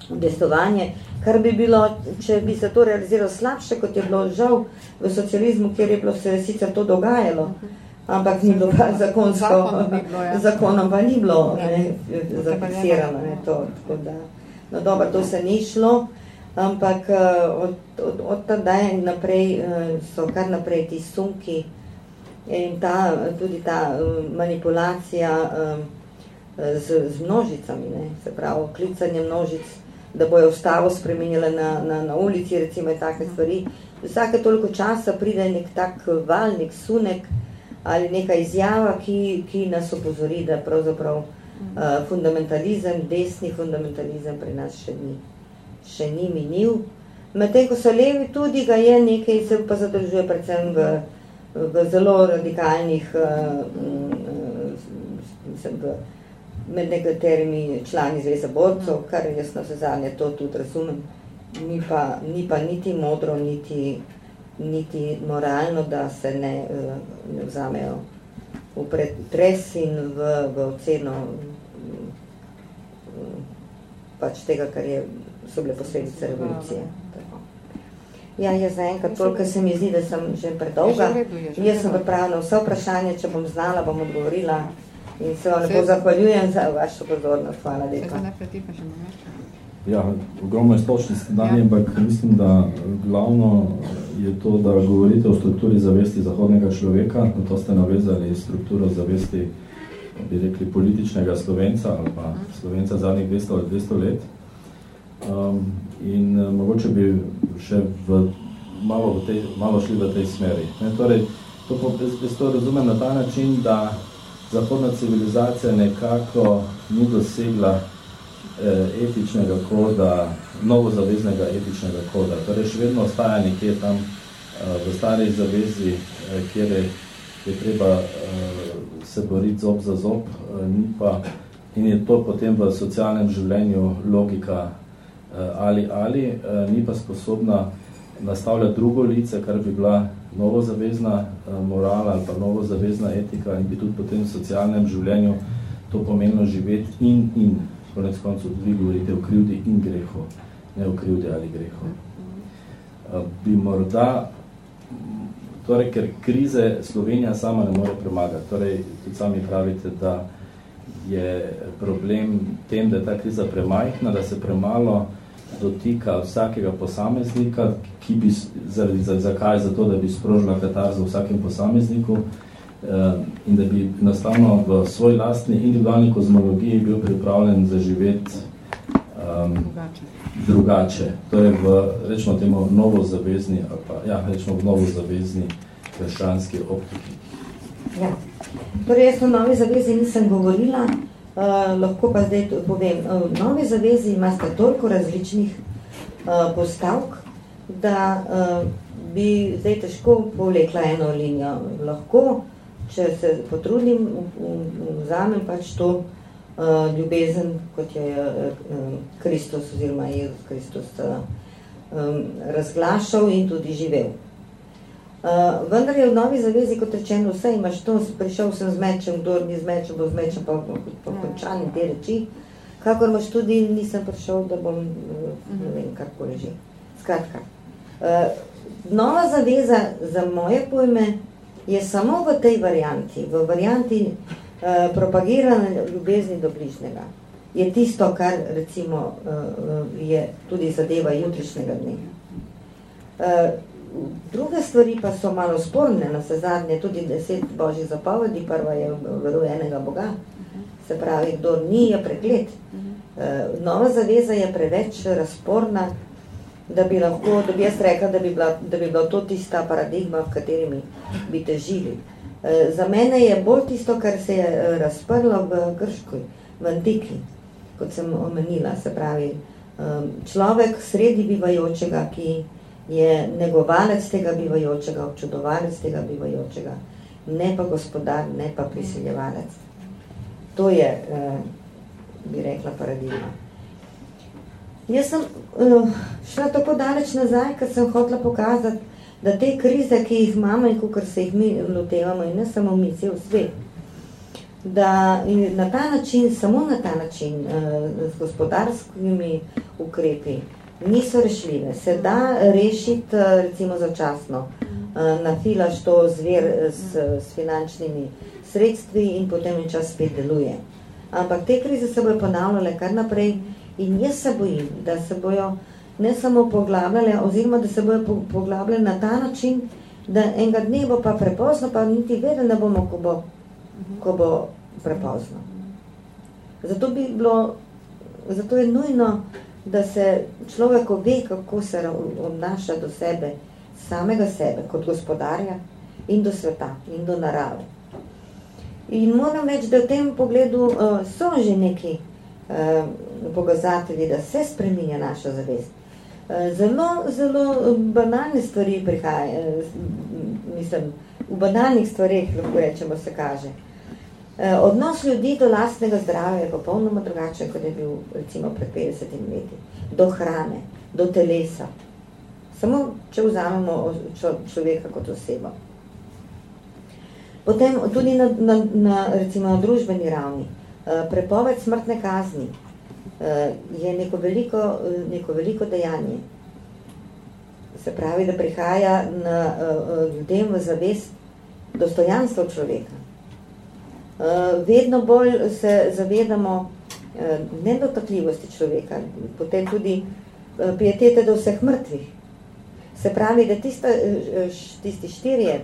udestovanje, kar bi bilo, če bi se to realiziralo slabše, kot je bilo žal v socializmu, kjer je bilo se sicer to dogajalo, ampak ni bilo zakonsko, ja. zakonom pa ni bilo ne, zafiksirano. Ne, to, tako da, no dobro, to se ni šlo, ampak uh, od, od, od tadaj naprej uh, so kar naprej ti sumki in ta, tudi ta uh, manipulacija z, z množicami, ne? se pravi, klicanje množic, da bojo ustavo spremenjale na, na, na ulici, recimo, take stvari. Vsake toliko časa pride nek tak val, nek sunek ali neka izjava, ki, ki nas opozori, da pravzaprav uh, fundamentalizem, desni fundamentalizem pri nas še ni, še ni minil. Medtem, ko so levi, tudi ga je nekaj, se pa zadržuje predvsem v, v zelo radikalnih uh, mislim, v, med nekaterimi člani Zveze borcev, kar jaz na vse to tudi razumem, ni pa, ni pa niti modro, niti, niti moralno, da se ne, eh, ne vzamejo v pretres in v, v oceno pač tega, kar je, so bile posledice revolucije. Ja, jaz zaenkrat, toliko se mi zdi, da sem že predolga. Jaz sem pripravila vse vprašanje, če bom znala, bom odgovorila. In se vam lepo zahvaljujem za vašo pozornost. Hvala lepa. Ja, ogromno je stočni skladanje, ja. ampak mislim, da glavno je to, da govorite o strukturi zavesti zahodnega človeka, na to ste navezali strukturo zavesti, bi rekli, političnega slovenca ali pa slovenca zadnjih 200 ali 200 let. Um, in uh, mogoče bi še v, malo, v tej, malo šli v tej smeri. Ne, torej, to, jaz to razumem na ta način, da zahodna civilizacija nekako ni dosegla eh, etičnega koda, novozaveznega etičnega koda. Torej, še vedno ostaja nekje tam eh, v stari zavezi, eh, kjer je, je treba eh, se boriti zob za zob, eh, ni pa, in je to potem v socialnem življenju logika eh, ali ali, eh, ni pa sposobna nastavljati drugo lice, kar bi bila novozavezna eh, morala ali pa novozavezna etika in bi tudi potem v socialnem življenju to pomenilo živeti in in. Konec koncu vi govorite o krivdi in grehu, ne o krivdi ali grehu. Eh, bi morda, torej, ker krize Slovenija sama ne more premagati, torej, tudi sami pravite, da je problem tem, da je ta kriza premajhna, da se premalo dotika vsakega posameznika, ki bi, zaradi, zakaj? Zato, da bi sprožila katarzo vsakem posamezniku eh, in da bi nastavno v svoj lastni individualni kozmologiji bil pripravljen zaživeti um, drugače. drugače. Torej v, rečemo temu, novozavezni, ali pa, ja, rečemo v novozavezni krščanski optiki. Ja. Torej, jaz o novi zavezi nisem govorila, uh, lahko pa zdaj povem. V novi zavezi imate toliko različnih uh, postavk, da uh, bi zdaj težko povlekla eno linijo. Lahko, če se potrudim, vzamem pač to uh, ljubezen, kot je uh, Kristus oziroma Jezus Kristus uh, um, razglašal in tudi živel. Uh, vendar je v novi zavezi, kot rečeno, vse imaš to, prišel sem z mečem, kdo ni z mečem, bo z mečem, pa po končani te reči, kakor imaš tudi, nisem prišel, da bom, ne vem, karkoli že. Skratka, uh, nova zaveza za moje pojme je samo v tej varianti, v varianti uh, propagirane ljubezni do bližnjega. Je tisto, kar recimo uh, je tudi zadeva jutrišnjega dne. Uh, Druge stvari pa so malo sporne, na se zadnje tudi deset božjih zapovedi, prva je veru enega Boga, se pravi, kdo ni, je preklet. Eh, nova zaveza je preveč razporna, da bi lahko, da bi jaz rekla, da bi, bila, da bi bila to tista paradigma, v katerimi bi težili. Eh, za mene je bolj tisto, kar se je eh, razprlo v Grškoj, v Antiki, kot sem omenila, se pravi, človek sredi bivajočega, ki je negovalec tega bivajočega, občudovalec tega bivajočega, ne pa gospodar, ne pa priseljevalec. To je, eh, bi rekla, paradigma. Jaz sem eh, šla tako daleč nazaj, ker sem hotela pokazati, da te krize, ki jih imamo in kukor se jih mi lotevamo, in ne samo mi, cel svet, da na ta način, samo na ta način, eh, z gospodarskimi ukrepi, niso rešljive. Se da rešiti eh, recimo začasno. Eh, nafilaš to zver s, s finančnimi sredstvi in potem in čas spet deluje. Ampak te krize se bojo ponavljale kar naprej in jaz se bojim, da se bojo ne samo poglabljale, oziroma da se bojo poglabljale na ta način, da enega dne bo pa prepozno, pa niti vedeli ne bomo, ko bo, ko bo prepozno. Zato bi bilo, zato je nujno, da se človek ve, kako se obnaša do sebe, samega sebe, kot gospodarja in do sveta in do narave. In moram reči, da v tem pogledu uh, so že neki uh, pokazatelji, da se spreminja naša zavest. Uh, zelo, zelo banalne stvari prihajajo, uh, mislim, v banalnih stvarih, lahko rečemo, se kaže. Uh, Eh, odnos ljudi do lastnega zdravja je popolnoma drugačen, kot je bil recimo pred 50 leti. Do hrane, do telesa. Samo, če vzamemo človeka kot osebo. Potem tudi na, na, na, recimo, na družbeni ravni. Eh, prepoved smrtne kazni eh, je neko veliko, neko veliko dejanje. Se pravi, da prihaja na ljudem v zavest dostojanstvo človeka. Eh, vedno bolj se zavedamo nedotakljivosti človeka, potem tudi pietete do vseh mrtvih. Se pravi, da tista, tisti štirje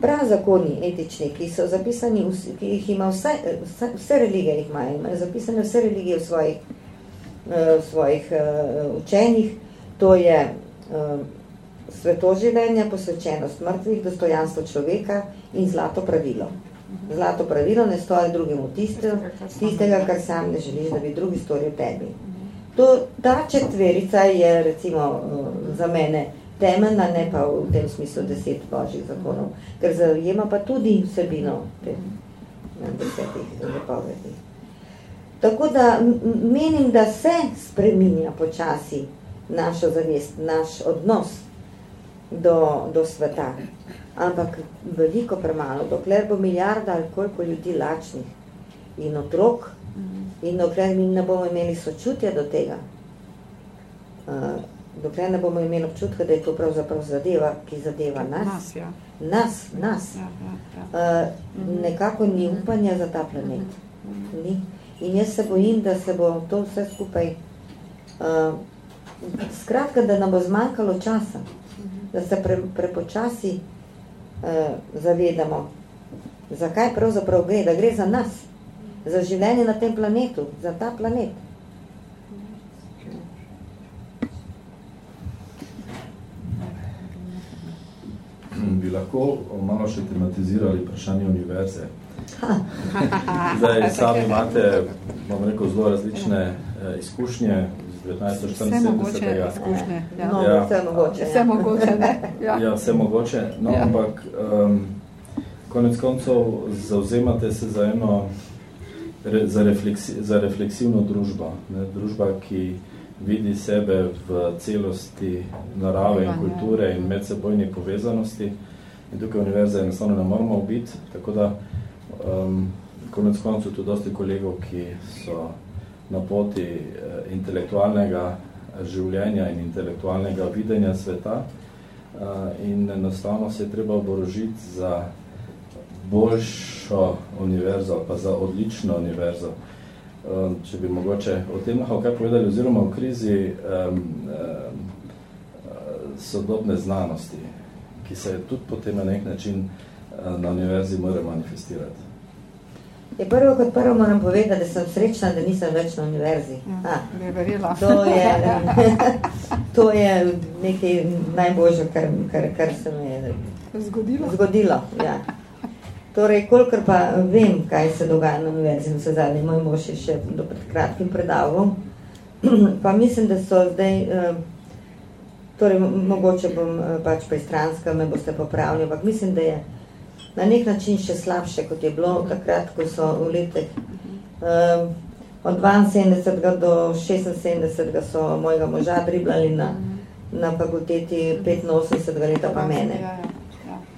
prav zakoni etični, ki so zapisani, ki jih ima vse, vse, vse religije jih imajo, imajo zapisane vse religije v svojih, v svojih učenjih, to je sveto življenje, posvečenost mrtvih, dostojanstvo človeka in zlato pravilo. Zlato pravilo ne stoji drugemu tiste, tistega, kar sam ne želiš, da bi drugi storil tebi. To, ta četverica je recimo za mene temeljna, ne pa v tem smislu deset božjih zakonov, ker zajema pa tudi vsebino teh desetih zapovedi. Tako da menim, da se spreminja počasi našo zavest, naš odnos do, do sveta. Ampak veliko premalo, dokler bo milijarda ali koliko ljudi lačnih in otrok in dokler mi ne bomo imeli sočutja do tega, uh, dokler ne bomo imeli občutka, da je to pravzaprav zadeva, ki zadeva nas, nas, ja. nas, nas ja, ja, ja. Uh, nekako ni upanja za ta planet. Ni. In jaz se bojim, da se bo to vse skupaj uh, skratka, da nam bo zmanjkalo časa da se pre, prepočasi eh, zavedamo, zakaj pravzaprav gre, da gre za nas, za življenje na tem planetu, za ta planet. Bi lahko malo še tematizirali vprašanje univerze. Zdaj, sami imate, bom rekel, zelo različne eh, izkušnje, 1974. Vse mogoče izkušnje. Ja. No, ja. vse mogoče. Vse mogoče, ne? Ja, ja vse mogoče. No, ja. ampak um, konec koncev zauzemate se za eno re, za, refleksi, za refleksivno družbo. Ne? Družba, ki vidi sebe v celosti narave in kulture in medsebojni povezanosti. In tukaj univerze enostavno ne moramo ubiti, tako da um, konec koncev tudi dosti kolegov, ki so na poti eh, intelektualnega življenja in intelektualnega videnja sveta eh, in enostavno se je treba oborožiti za boljšo univerzo, pa za odlično univerzo. Eh, če bi mogoče o tem lahko kaj povedali, oziroma v krizi um, um, sodobne znanosti, ki se tudi potem na nek način na univerzi mora manifestirati. Je prvo kot prvo moram povedati, da sem srečna, da nisem več na univerzi. Ja, A, to, je, [laughs] to je nekaj najboljše, kar, kar, kar se mi je zgodilo. zgodilo ja. Torej, kolikor pa vem, kaj se dogaja na univerzi, vse zadnje, moj mož je še do pred kratkim predavom, [clears throat] pa mislim, da so zdaj, eh, torej, mogoče bom eh, pač pristranska, me boste popravili, ampak mislim, da je na nek način še slabše, kot je bilo takrat, ko so v letih um, od 72 do 76 so mojega moža driblali na, na fakulteti 85 leta pa mene.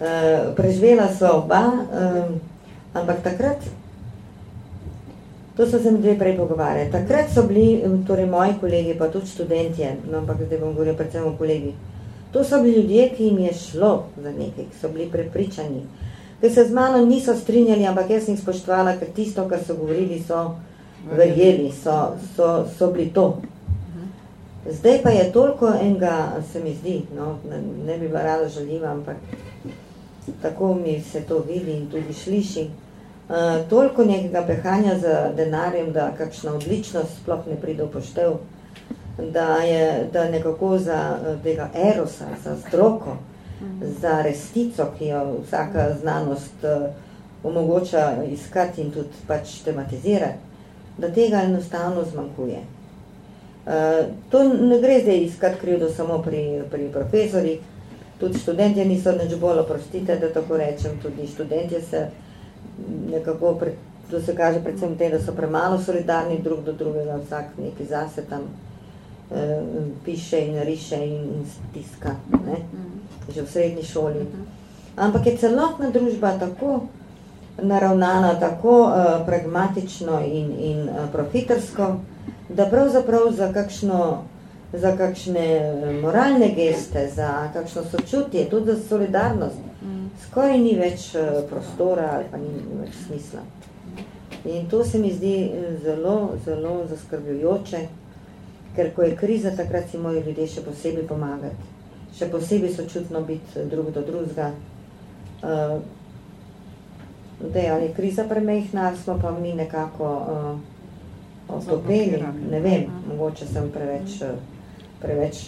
Uh, preživela so oba, um, ampak takrat, to so se mi dve prej pogovarjali, takrat so bili, torej moji kolegi, pa tudi študentje, no, ampak zdaj bom govorila predvsem o kolegi, to so bili ljudje, ki jim je šlo za nekaj, ki so bili prepričani, ker se z mano niso strinjali, ampak jaz jih spoštovala, ker tisto, kar so govorili, so verjeli, so, so, so bili to. Zdaj pa je toliko enega, se mi zdi, no, ne, ne bi bila rada žaljiva, ampak tako mi se to vidi in tudi sliši, uh, toliko nekega pehanja za denarjem, da kakšna odličnost sploh ne pride v poštev, da je da nekako za tega erosa, za stroko, za resnico, ki jo vsaka znanost uh, omogoča iskati in tudi pač tematizirati, da tega enostavno zmanjkuje. Uh, to ne gre zdaj iskati krivdo samo pri, pri profesorjih, tudi študentje niso nič bolj oprostite, da tako rečem, tudi študentje se nekako, pre, to se kaže predvsem te, da so premalo solidarni drug do drugega, vsak neki zase tam uh, piše in riše in, in stiska. Ne? Mm že v srednji šoli. Ampak je celotna družba tako naravnana, tako uh, pragmatično in, in uh, profitersko, da pravzaprav za, kakšno, za kakšne eh, moralne geste, za kakšno sočutje, tudi za solidarnost, skoraj ni več uh, prostora ali pa ni več smisla. In to se mi zdi zelo, zelo zaskrbljujoče, ker ko je kriza, takrat si moji ljudje še posebej pomagati. Še posebej sočutno biti drug do drugega. Uh, da je kriza premehna, smo pa mi nekako uh, otopeli, ne vem, mogoče sem preveč, preveč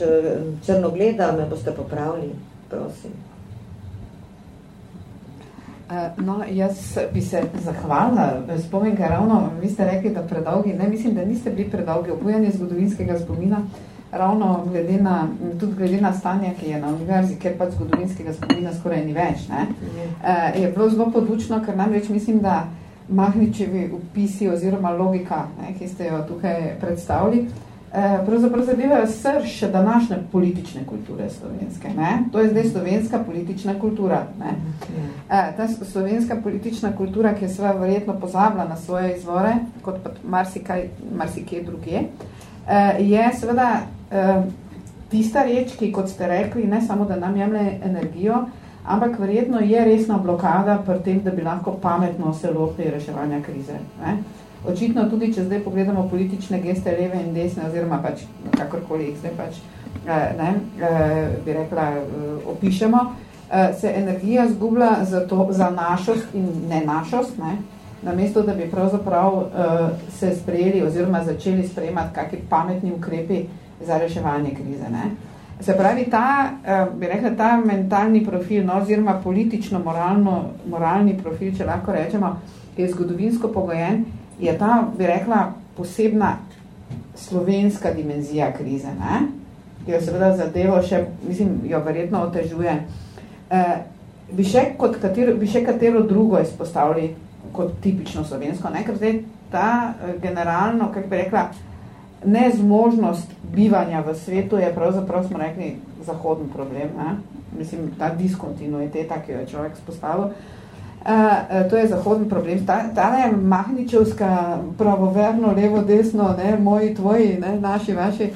črnogleda, me boste popravili, prosim. No, jaz bi se zahvalila, spomen, ker ravno vi ste rekli, da predolgi, ne mislim, da niste bili predolgi, obujanje zgodovinskega spomina, ravno glede na, tudi glede na stanje, ki je na univerzi, ker pač zgodovinskega spomina skoraj ni več, ne, je bilo zelo podlučno, ker namreč mislim, da Mahničevi upisi oziroma logika, ne, ki ste jo tukaj predstavili, pravzaprav zadevajo srž današnje politične kulture slovenske. Ne? To je zdaj slovenska politična kultura. Ne? Ta slovenska politična kultura, ki je sva verjetno pozabila na svoje izvore, kot pa marsikaj, marsikaj druge, je seveda tista reč, ki, kot ste rekli, ne samo, da nam jemlje energijo, ampak verjetno je resna blokada pri tem, da bi lahko pametno se lotili reševanja krize. Ne? Očitno tudi, če zdaj pogledamo politične geste leve in desne, oziroma pač kakorkoli jih zdaj pač, ne, bi rekla, opišemo, se energija zgubla za, to, za našost in ne našost, ne, namesto da bi pravzaprav se sprejeli oziroma začeli sprejemati kakšni pametni ukrepi za reševanje krize. Ne. Se pravi, ta, bi rekla, ta mentalni profil, no, oziroma politično-moralni profil, če lahko rečemo, je zgodovinsko pogojen, je ta, bi rekla, posebna slovenska dimenzija krize, ne? ki jo seveda zadevo še, mislim, jo verjetno otežuje. E, bi, še kot katero, bi še katero drugo izpostavili kot tipično slovensko, ne? ker zdaj ta eh, generalno, kako bi rekla, nezmožnost bivanja v svetu je pravzaprav, smo rekli, zahodni problem. Ne? Mislim, ta diskontinuiteta, ki jo je človek spostavil, Uh, to je zahodni problem. Ta, ta je mahničevska, pravoverno, levo, desno, ne, moji, tvoji, ne, naši, vaši.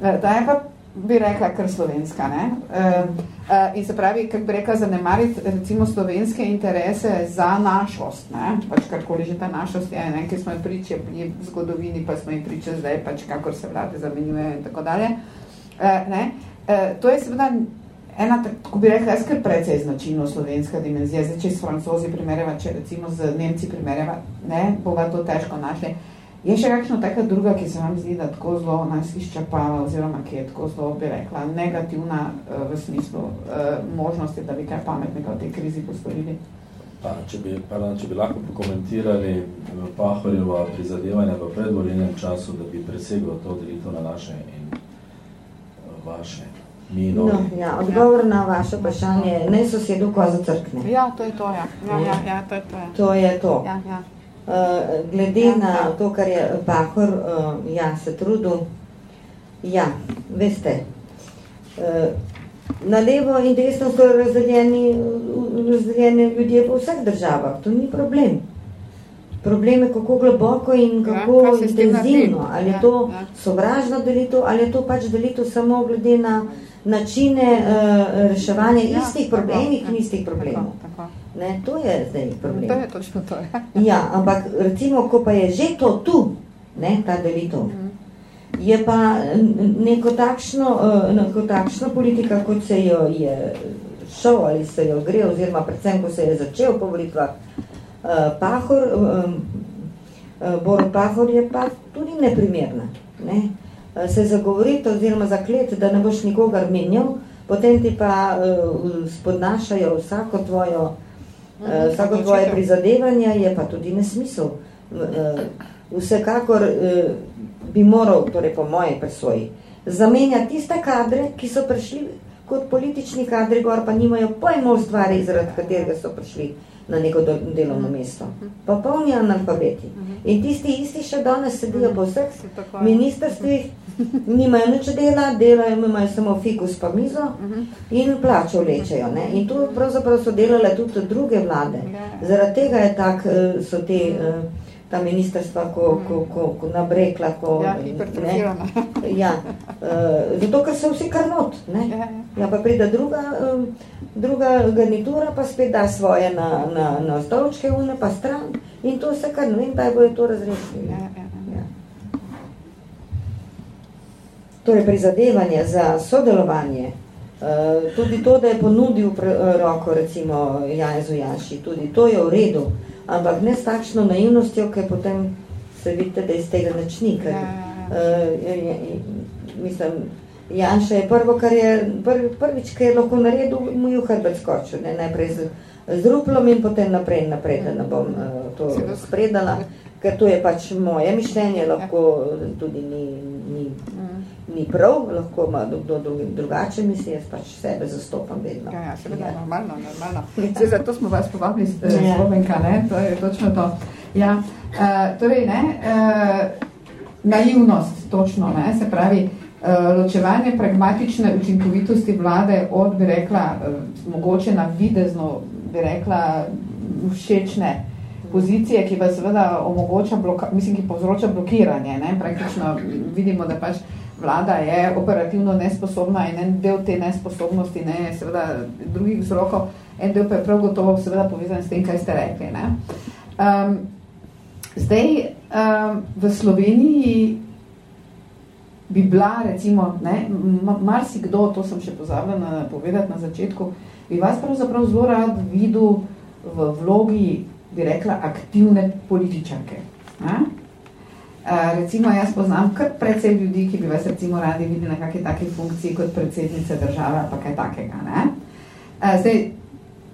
Ta je pa, bi rekla, kar slovenska. Ne. Uh, uh, in se pravi, kak bi rekla, zanemariti recimo slovenske interese za našost. Ne. Pač karkoli že ta našost je, ne, ki smo jim priče v zgodovini, pa smo jim priče zdaj, pač kakor se vlade zamenjujejo in tako dalje. Uh, ne. Uh, to je seveda ena, tako bi rekla, jaz kar precej značilno slovenska dimenzija. Zdaj, če s francozi primerjava, če recimo z Nemci primerjava, ne, bova to težko našli. Je še kakšna taka druga, ki se vam zdi, da tako zelo nas izčrpava, oziroma ki je tako zelo, bi rekla, negativna uh, v smislu uh, možnosti, da bi kaj pametnega v tej krizi postorili? Pa, če, bi, pardon, če bi lahko pokomentirali Pahorjeva prizadevanja v predvoljenem času, da bi preseglo to delitev na naše in vaše. No, ja, odgovor na vaše vprašanje je, ne sosedu koza crkne. Ja, to je to, ja. Ja, ja, ja, to je to. Ja. To je to. Ja, ja. Uh, glede ja, na ja. to, kar je Pahor, uh, ja, se trudil, ja, veste, uh, na levo in desno so razdeljeni, razdeljeni ljudje po vseh državah, to ni problem. Problem je, kako globoko in ja, kako ja, intenzivno, ali je ja, to ja. sovražno delitev, ali je to pač delitev samo glede na načine uh, reševanja ja, istih problemov in ja, istih problemov. Tako, tako. Ne, to je zdaj problem. To je točno to. Ja. ja, ampak recimo, ko pa je že to tu, ne, ta delitev, mm. je pa neko takšno, uh, neko takšno politika, kot se jo je šel ali se jo gre, oziroma predvsem, ko se je začel po volitvah uh, Pahor, um, uh, Boro Pahor je pa tudi neprimerna. Ne. Uh, Eh, se zagovoriti oziroma zaklet, da ne boš nikogar menjal, potem ti pa uh, spodnašajo vsako tvojo, vsako tvoje prizadevanje, je pa tudi nesmisel. Uh, vsekakor uh, bi moral, torej po moje presoji, zamenjati tiste kadre, ki so prišli kot politični kadri gor, pa nimajo pojmov stvari, zaradi katerega so prišli na neko delovno mesto. Pa polni analfabeti. In tisti isti še danes sedijo po vseh ministrstvih, nimajo nič dela, delajo, imajo samo fikus pa mizo in plačo vlečejo. Ne? In tu pravzaprav so delale tudi druge vlade. Zaradi tega je tak, eh, so te uh, ta ministrstva, ko, ko, ko, ko nabrekla, ko... Ja, hipertrofirana. Ja, uh, zato, ker so vsi kar not, ne? Ja, ja. ja pa pride druga, um, druga garnitura, pa spet da svoje na, na, na stolčke, une pa stran in to vse kar, ne vem, da bojo to razrešili. Ja, ja, ja. Torej, prizadevanje za sodelovanje, uh, tudi to, da je ponudil roko, recimo, Janezu Janši, tudi to je v redu, ampak ne s takšno naivnostjo, ker potem se vidite, da iz tega nič ni. Ker, uh, mislim, Janša je prvo, kar je prvi, prvič, kar je lahko naredil, mu je hrbet skočil, ne, najprej z, z ruplom in potem naprej naprej, da ne bom uh, to spredala, ker to je pač moje mišljenje, lahko tudi ni, ni, ni prav, lahko ima kdo drugače misli, jaz pač sebe zastopam vedno. Ja, ja seveda, ja. normalno, normalno. [laughs] Se, zato smo vas povabili z ja. Slovenka, ne, to je točno to. Ja, uh, torej, ne, uh, naivnost, točno, ne, se pravi, uh, ločevanje pragmatične učinkovitosti vlade od, bi rekla, uh, mogoče na videzno, bi rekla, všečne pozicije, ki pa seveda omogoča, bloka, mislim, ki povzroča blokiranje, ne, praktično vidimo, da pač vlada je operativno nesposobna in en del te nesposobnosti ne, je seveda drugih vzrokov, en del pa je prav gotovo seveda povezan s tem, kaj ste rekli. Ne. Um, zdaj, um, v Sloveniji bi bila recimo, ne, marsikdo, to sem še pozabila povedati na začetku, bi vas pravzaprav zelo rad videl v vlogi, bi rekla, aktivne političanke. Ne? Recimo jaz poznam kar precej ljudi, ki bi vas recimo radi videli na kakšni taki funkciji kot predsednice države ali pa kaj takega. Ne? Uh, zdaj,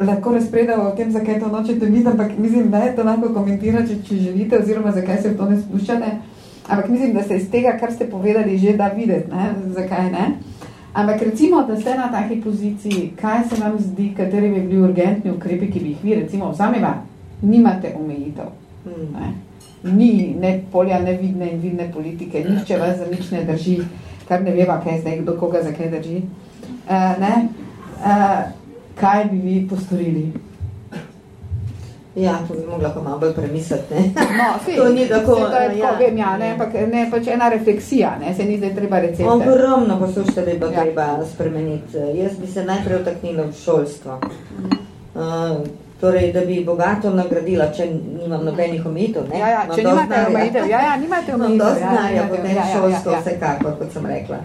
lahko razpredamo o tem, zakaj to nočete videti, ampak mislim, da je to lahko komentirati, če, če želite, oziroma zakaj se v to ne spuščate. Ampak mislim, da se iz tega, kar ste povedali, že da videti, ne? zakaj ne. Ampak recimo, da ste na taki poziciji, kaj se vam zdi, kateri bi bili urgentni ukrepi, ki bi jih vi, recimo, vam, nimate omejitev. Hmm ni ne polja nevidne in vidne politike, nišče vas za nič ne drži, kar ne veva, kaj zdaj, kdo koga za kaj drži. Uh, ne? Uh, kaj bi vi postorili? Ja, to bi mogla pa malo bolj premisliti, ne? No, [laughs] si, to ni tako, to je ja, vem, ja, ne, ampak ne, pač ena refleksija, ne, se ni zdaj treba recepte. Ogromno poslušate, da bi ja. treba spremeniti. Jaz bi se najprej otaknila v šolstvo. Uh, Torej, da bi bogato nagradila, če nimam nobenih omejitev. Ja, ja, če nimate omejitev. Ja, ja, nimate omejitev. Dost znanja, ja, potem ja, šolsko ja, ja. vsekakor, kot sem rekla.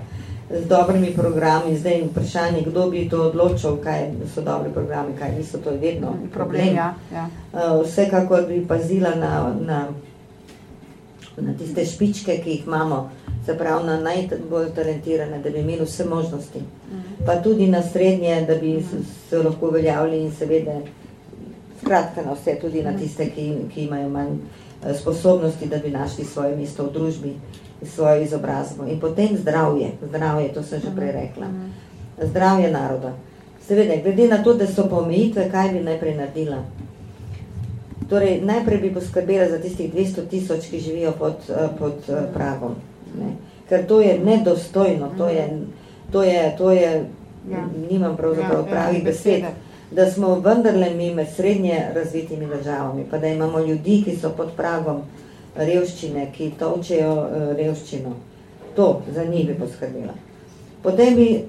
Z dobrimi programi, zdaj vprašanje, kdo bi to odločil, kaj so dobri programi, kaj niso, to je vedno problem. problem ja, ja. Uh, vsekakor bi pazila na, na, na tiste špičke, ki jih imamo, se pravi na najbolj talentirane, da bi imeli vse možnosti. Mm. Pa tudi na srednje, da bi mm. se lahko uveljavili in seveda skratka na vse, tudi na tiste, ki, ki imajo manj eh, sposobnosti, da bi našli svoje mesto v družbi, svojo izobrazbo. In potem zdravje, zdravje, to sem že prej rekla. Zdravje naroda. Seveda, glede na to, da so pomejitve, kaj bi najprej naredila? Torej, najprej bi poskrbela za tistih 200 tisoč, ki živijo pod, eh, pod eh, pragom. Ne? Ker to je nedostojno, to je, to je, to je ja. nimam pravzaprav ja, pravih ja, besed. besede da smo vendarle mi med srednje razvitimi državami, pa da imamo ljudi, ki so pod pragom revščine, ki točejo uh, revščino. To za njih bi poskrbila. Potem bi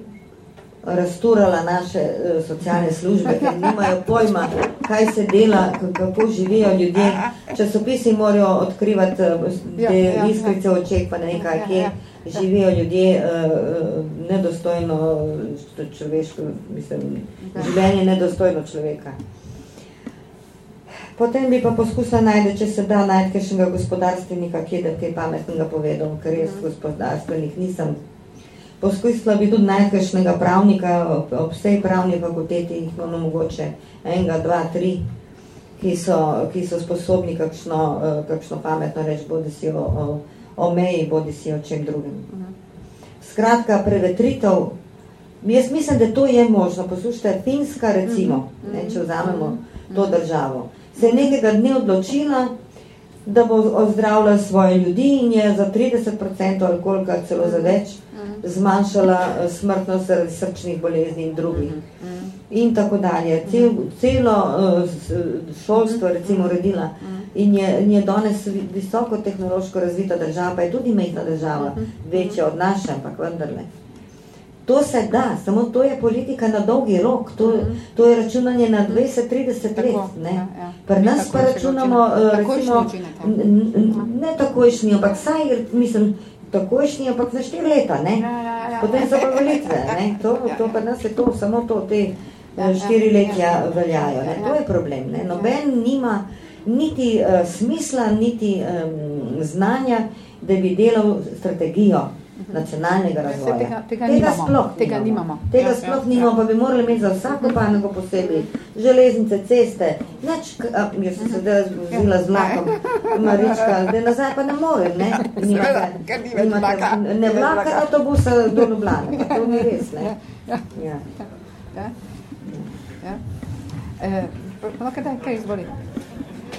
rasturala naše uh, socialne službe, ker nimajo pojma, kaj se dela, kako živijo ljudje. Časopisi morajo odkrivati uh, te ja, ja, ja. iskrice oček, pa ne nekaj, kje. Ja, ja živijo ljudje uh, nedostojno človeško, mislim, življenje nedostojno človeka. Potem bi pa poskusila najde, če se da najti kakšnega gospodarstvenika, ki je da kaj pametnega povedal, ker jaz mhm. gospodarstvenih nisem. Poskusila bi tudi najti kakšnega pravnika, ob, ob vsej pravni fakulteti, jih ono mogoče enega, dva, tri, ki so, ki so sposobni kakšno, uh, kakšno pametno reči, bodi si o, o o meji, bodi si o čem drugem. Skratka, prevetritev, jaz mislim, da to je možno. Poslušajte, Finska recimo, ne, če vzamemo to državo, se je nekega dne odločila, da bo ozdravila svoje ljudi in je za 30% ali koliko celo za več zmanjšala eh, smrtnost zaradi srčnih bolezni in drugih. in tako dalje. Cel, celo uh, šolstvo recimo uredila in je, in je danes visoko tehnološko razvita država, pa je tudi mejna država, večja od naše, ampak vendarle. To se da, samo to je politika na dolgi rok, to, to je računanje na 20-30 let. Ne? Ja, ja. Pri nas pa računamo, uh, recimo, n- n- ne takojšnji, ampak saj, mislim, takojšnji, ampak za 4 leta, ne? Ja, ja, ja. Potem so pa volitve, ne? To, to pri nas je to, samo to, te eh, štiri letja veljajo, ne? To je problem, ne? Noben nima niti uh, smisla, niti um, znanja, da bi delal strategijo nacionalnega razvoja. tega- tega nimamo. sploh Tega nimamo. Tega Ja, sploh ja, nimamo, pa bi morali imeti za vsako panogo posebej. Železnice, ceste, nič, k- a, jaz sem se zdaj vozila z vlakom, Marička, zdaj nazaj pa ne morem, ne? Nimate- Seveda, ker ni več nimate- vlaka. Ne več vlaka, ne avtobusa do Ljubljane, pa to ni res, ne? Ja. Ja. Ja. Eh, no, kaj, kaj izvoli?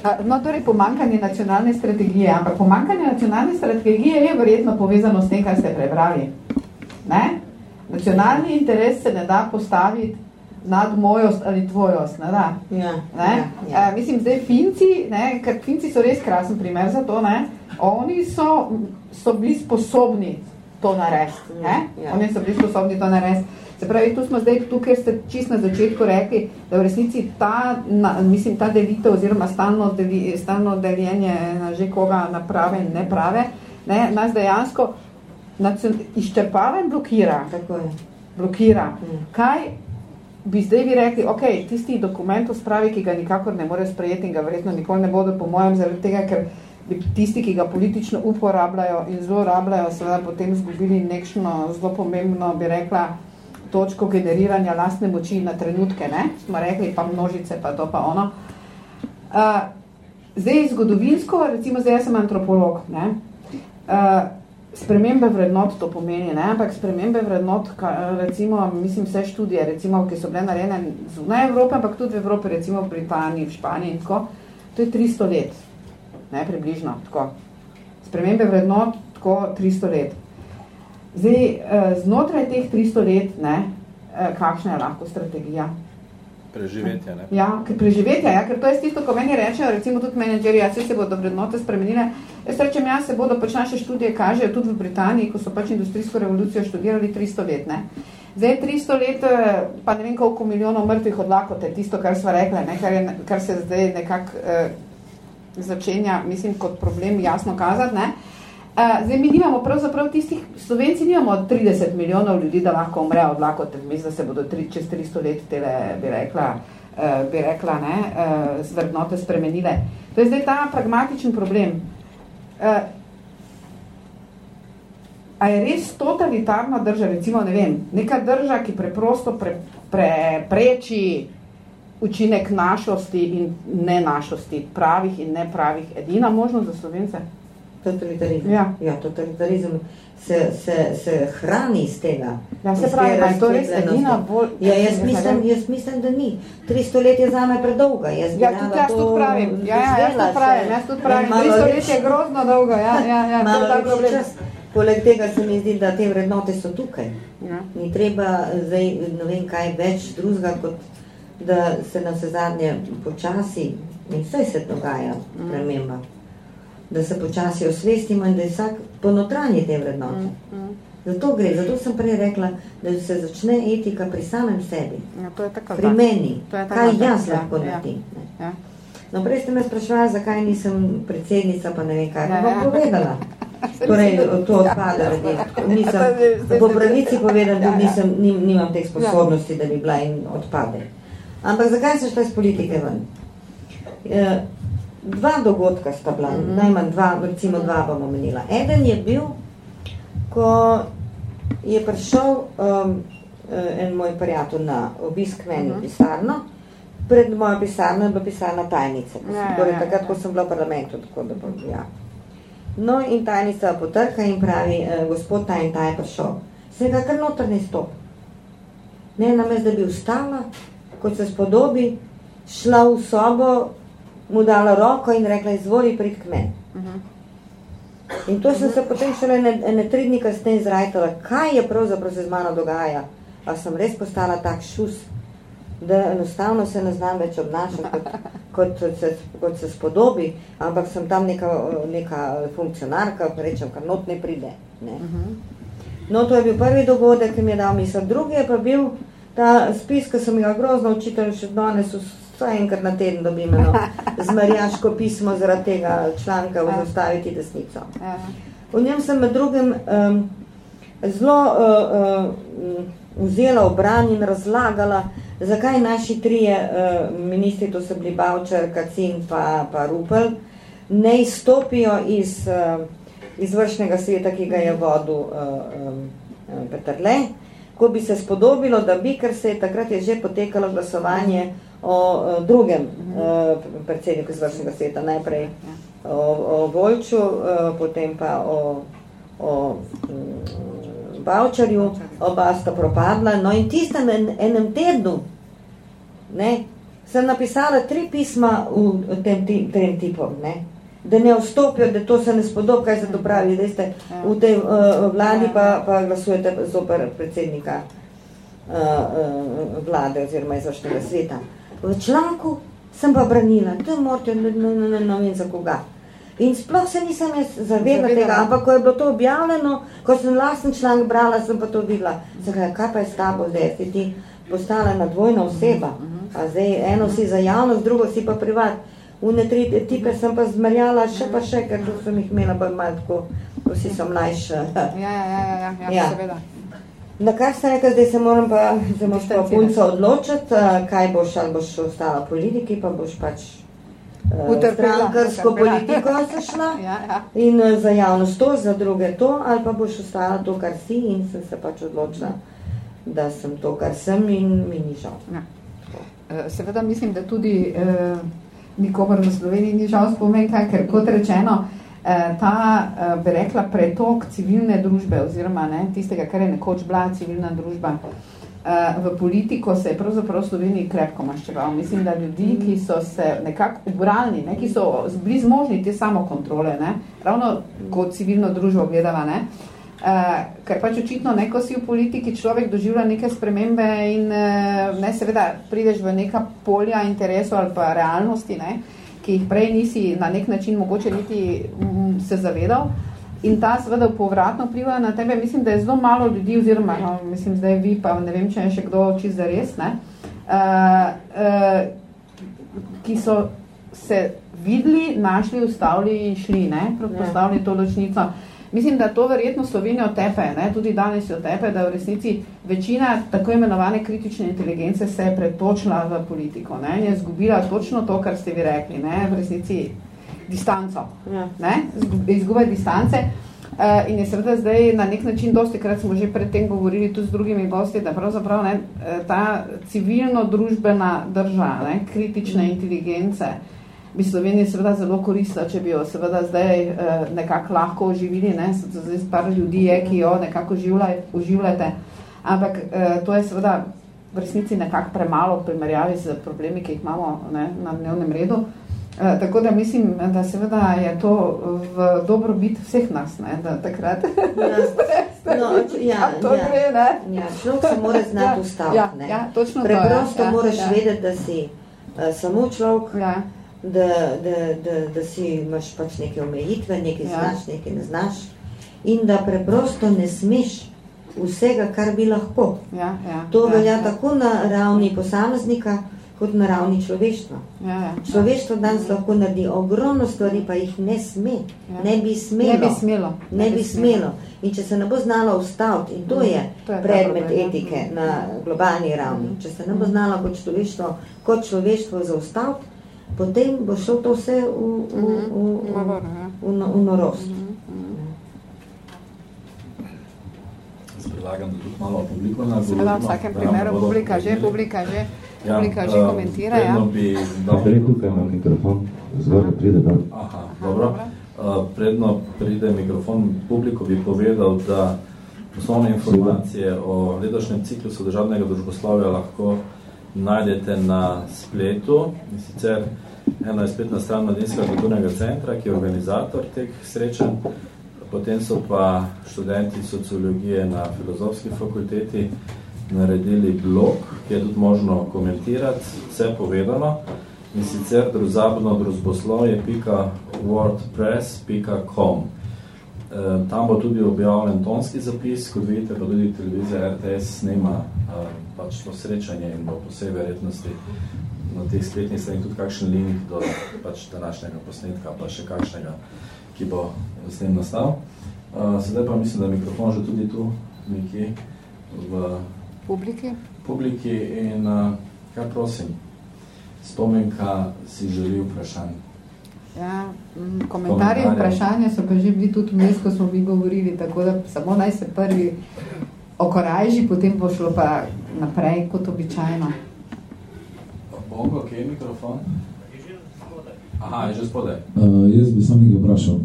A, No, torej pomankanje nacionalne strategije, ampak pomankanje nacionalne strategije je verjetno povezano s tem, kar ste prebrali. Ne? Nacionalni interes se ne da postaviti nad mojost ali tvojost, ne da. Ja, Ne? ja, ja. Uh, mislim, zdaj Finci, ne, ker Finci so res krasen primer za to, ne, oni so, so bili sposobni to narediti. Ne? Ja. Oni so bili sposobni to narediti. Se pravi, tu smo zdaj, tu, ker ste čist na začetku rekli, da v resnici ta, na, mislim, ta delitev oziroma stalno, deli, stalno deljenje na že koga naprave in neprave, ne, nas dejansko izčrpava in blokira. Tako je. blokira. Mm. Kaj bi zdaj vi rekli, ok, tisti dokument o spravi, ki ga nikakor ne more sprejeti in ga verjetno nikoli ne bodo, po mojem, zaradi tega, ker tisti, ki ga politično uporabljajo in zlorabljajo, seveda potem zgubili nekšno zelo pomembno, bi rekla, točko generiranja lastne moči na trenutke, ne? Smo rekli, pa množice, pa to, pa ono. Uh, zdaj, zgodovinsko, recimo zdaj sem antropolog, ne? Uh, spremembe vrednot to pomeni, ne? ampak spremembe vrednot, ka, recimo, mislim, vse študije, recimo, ki so bile narejene zunaj Evrope, ampak tudi v Evropi, recimo v Britaniji, v Španiji in tako, to je 300 let, ne, približno, tako. Spremembe vrednot, tako 300 let. Zdaj, eh, znotraj teh 300 let, ne, eh, kakšna je lahko strategija? Preživetje, ne? Ja, ker preživetja, ja, ker to je tisto, ko meni rečejo, recimo tudi menedžeri, ja, saj se bodo vrednote spremenile. Jaz rečem, ja, se bodo, pač naše študije kažejo tudi v Britaniji, ko so pač industrijsko revolucijo študirali 300 let, ne. Zdaj 300 let, eh, pa ne vem koliko milijonov mrtvih od lakote, tisto, kar sva rekla, ne, kar, je, kar se zdaj nekako eh, začenja, mislim, kot problem jasno kazati, ne. Uh, zdaj mi nimamo pravzaprav tistih, Slovenci nimamo 30 milijonov ljudi, da lahko umre od lakote, mislim, da se bodo tri, čez 300 let tele, bi rekla, uh, bi rekla, ne, uh, vrednote spremenile. To je zdaj ta pragmatičen problem. Uh, a je res totalitarna drža, recimo, ne vem, neka drža, ki preprosto pre, pre, preči učinek našosti in nenašosti, pravih in nepravih, edina možnost za Slovence? Totalitarizem. Ja. ja totalitarizem se, se, se hrani iz tega. Ja, se pravi, da je to res edina bolj... Ja, jaz mislim, jaz mislim, da ni. 300 let je zame predolga. Jaz Ja, tudi jaz to tudi pravim. Ja, ja, jaz tudi pravim, jaz tudi pravim. En malo 300 let je grozno dolgo, ja, ja, ja, to malo je ta večji problem. čas. Poleg tega se mi zdi, da te vrednote so tukaj. Ja. Ni treba zdaj ne vem kaj več drugega, kot da se na vse zadnje počasi, in vse se dogaja, Mm. Da se počasi osvestimo in da je vsak ponotranje te vrednote. Mm, Zato gre, zato sem prej rekla, da se začne etika pri samem sebi, Ja, to je tako. pri meni, To je tako, kaj da. jaz Ja, lahko ja. naredim. Ja. No, prej ste me spraševali, zakaj nisem predsednica, pa ne vem kaj, Ja, ja, bom ja. povedala. [laughs] Torej, to odpada. Nisem, po pravici povedati, da nisem, nim, nimam teh sposobnosti, da bi bila in odpade. Ampak zakaj sem šla iz politike ven? Dva dogodka sta bila, mm -hmm. najmanj dva, recimo dva bom omenila. Eden je bil, ko je prišel um, eh, en moj prijatelj na obisk meni mm -hmm. pisarno, pred mojo pisarno je bila pisarna tajnice. Ja, ja, torej, ja, takrat, ja. ko sem bila v parlamentu, tako da bom, ja. No, in tajnica potrka in pravi, eh, gospod ta in ta je prišel. Se ga kar noter ne stop. Ne, namest, da bi vstala, kot se spodobi, šla v sobo, mu dala roko in rekla, izvoli prid k meni. In to sem se potem šele ene, ene tri dni kasneje izrajtala, kaj je pravzaprav se z mano dogaja. A sem res postala tak šus, da enostavno se ne znam več obnašati, kot, [laughs] kot, se, kot se spodobi, ampak sem tam neka, neka funkcionarka, pa rečem, kar not ne pride. Ne. Mhm. No, to je bil prvi dogodek, ki mi je dal misel. Drugi je pa bil ta spis, ki sem ga grozno učitelj še danes vsaj enkrat na teden dobim eno [laughs] zmarjaško pismo zaradi tega članka v zastaviti desnico. Ja. V njem sem med drugim um, zelo uh, uh, vzela obran in razlagala, zakaj naši trije uh, ministri, to so bili Bavčer, Kacin pa, pa Rupel, ne izstopijo iz uh, izvršnega sveta, ki ga je vodil uh, um, Petrle, ko bi se spodobilo, da bi, ker se je takrat je že potekalo glasovanje o uh, drugem uh, predsedniku izvršnega sveta, najprej o, Volču, uh, potem pa o, o um, Bavčarju, oba sta propadla. No in tistem en, enem tednu ne, sem napisala tri pisma v tem trem tipom, ne, da ne vstopijo, da to se ne spodob, kaj se to pravi, da ste v tej uh, vladi pa, pa glasujete zoper predsednika uh, uh, vlade oziroma izvršnega sveta. V članku sem pa branila, to je morte, ne, ne, ne, ne, vem za koga. In sploh se nisem jaz zavedla tega, ampak ko je bilo to objavljeno, ko sem lasten članek brala, sem pa to videla. Zakaj, kaj pa je s tabo zdaj? Si ti postala na dvojna oseba. A zdaj eno si za javnost, drugo si pa privat. Une tri tipe sem pa zmerjala še pa še, ker sem jih imela bolj malo tako, vsi so mlajša. Ja, ja, ja, ja, ja, ja. seveda. Na kar ste rekla, zdaj se moram pa, zdaj moš pa punca odločiti, kaj boš, ali boš ostala politiki, pa boš pač uh, strankarsko politiko zašla [laughs] ja, ja. in uh, za javnost to, za druge to, ali pa boš ostala to, kar si in sem se pač odločila, da sem to, kar sem in mi ni žal. Ja. Eh, seveda mislim, da tudi eh, nikomer v Sloveniji ni žal spomen, kaj, ker kot rečeno, eh, ta, eh, bi rekla, pretok civilne družbe oziroma ne, tistega, kar je nekoč bila civilna družba, eh, Eh, v politiko se je pravzaprav v Sloveniji krepko maščeval. Mislim, da ljudi, ki so se nekako obralni, ne, ki so bili zmožni te samokontrole, ne, ravno kot civilno družbo gledava, ne, uh, ker pač očitno neko si v politiki človek doživlja neke spremembe in uh, ne, seveda prideš v neka polja interesov ali pa realnosti, ne, ki jih prej nisi na nek način mogoče niti um, se zavedal. In ta seveda povratno vpliva na tebe. Mislim, da je zelo malo ljudi, oziroma no, mislim, zdaj vi, pa ne vem, če je še kdo čist za res, ne, uh, uh, ki so se videli, našli, ustavili in šli, ne, postavili to ločnico. Mislim, da to verjetno Slovenijo tepe, ne, tudi danes jo tepe, da v resnici večina tako imenovane kritične inteligence se je pretočila v politiko, ne, in je zgubila točno to, kar ste vi rekli, ne, v resnici distanco, ja. ne, izgube distance. Uh, in je seveda zdaj na nek način, dosti krat smo že predtem govorili tudi z drugimi gosti, da pravzaprav ne, eh, ta civilno-družbena drža, ne, kritične inteligence, bi Slovenija seveda zelo koristila, če bi jo seveda zdaj uh, nekako lahko oživili, ne, zdaj par ljudi je, ki jo nekako oživljate, ampak uh, to je seveda v resnici nekako premalo v primerjavi z problemi, ki jih imamo ne, na dnevnem redu. Eh, tako da mislim, da seveda je to v dobrobit vseh nas, ne, da takrat. [laughs] Ja, no, ja, to ja, gre, ne? Ja, človek se mora znati ja, ustaviti, ja, ne. Ja, točno Preprosto to, ja, moraš ja. vedeti, da si uh, samo človek, ja. Da, da, da, da si imaš pač neke omejitve, nekaj ja. znaš, nekaj ne znaš in da preprosto ne smeš vsega, kar bi lahko. Ja, ja, to ja, velja ja. tako na ravni posameznika, kot na ravni človeštva. Ja, ja. Človeštvo danes lahko naredi ogromno stvari, pa jih ne sme. Ja. Ne bi smelo. Ne bi smelo. Ne bi smelo. In če se ne bo znalo ustaviti, in to mm, je, to je predmet problem, ja. etike mm. na globalni ravni, mm. če se ne bo znalo kot človeštvo, kot človeštvo zaustaviti, potem bo šlo to vse v, v, v, v, v, ja. v, v, v norost. Predlagam, da tudi malo publiko na Seveda, v vsakem primeru publika že, publika že. Ja, publika že uh, komentira, ja. Bi, da... Prej tukaj ima mikrofon, zgoraj pride tam. Aha, dobro. Uh, predno pride mikrofon, publiko bi povedal, da osnovne informacije o letošnjem ciklusu državnega družboslavja lahko najdete na spletu. In sicer ena je spletna stran Mladinskega kulturnega centra, ki je organizator teh srečanj. Potem so pa študenti sociologije na filozofski fakulteti, naredili blog, ki je tudi možno komentirati, vse povedano, in sicer druzabno druzboslovje.wordpress.com. E, tam bo tudi objavljen tonski zapis, kot vidite, pa tudi televizija RTS snema e, pač to srečanje in bo po vsej verjetnosti na teh spletnih stranih tudi kakšen link do pač današnjega posnetka, pa še kakšnega, ki bo s tem nastal. Uh, sedaj pa mislim, da je mikrofon že tudi tu nekje v publiki. publiki in uh, kaj prosim, spomenka si želi vprašanje. Ja, komentarji in vprašanja so pa že bili tudi vmes, ko smo mi govorili, tako da samo naj se prvi okorajži, potem bo šlo pa naprej kot običajno. Bongo, kje je mikrofon? Aha, je že spodaj. Uh, jaz bi sam nekaj vprašal.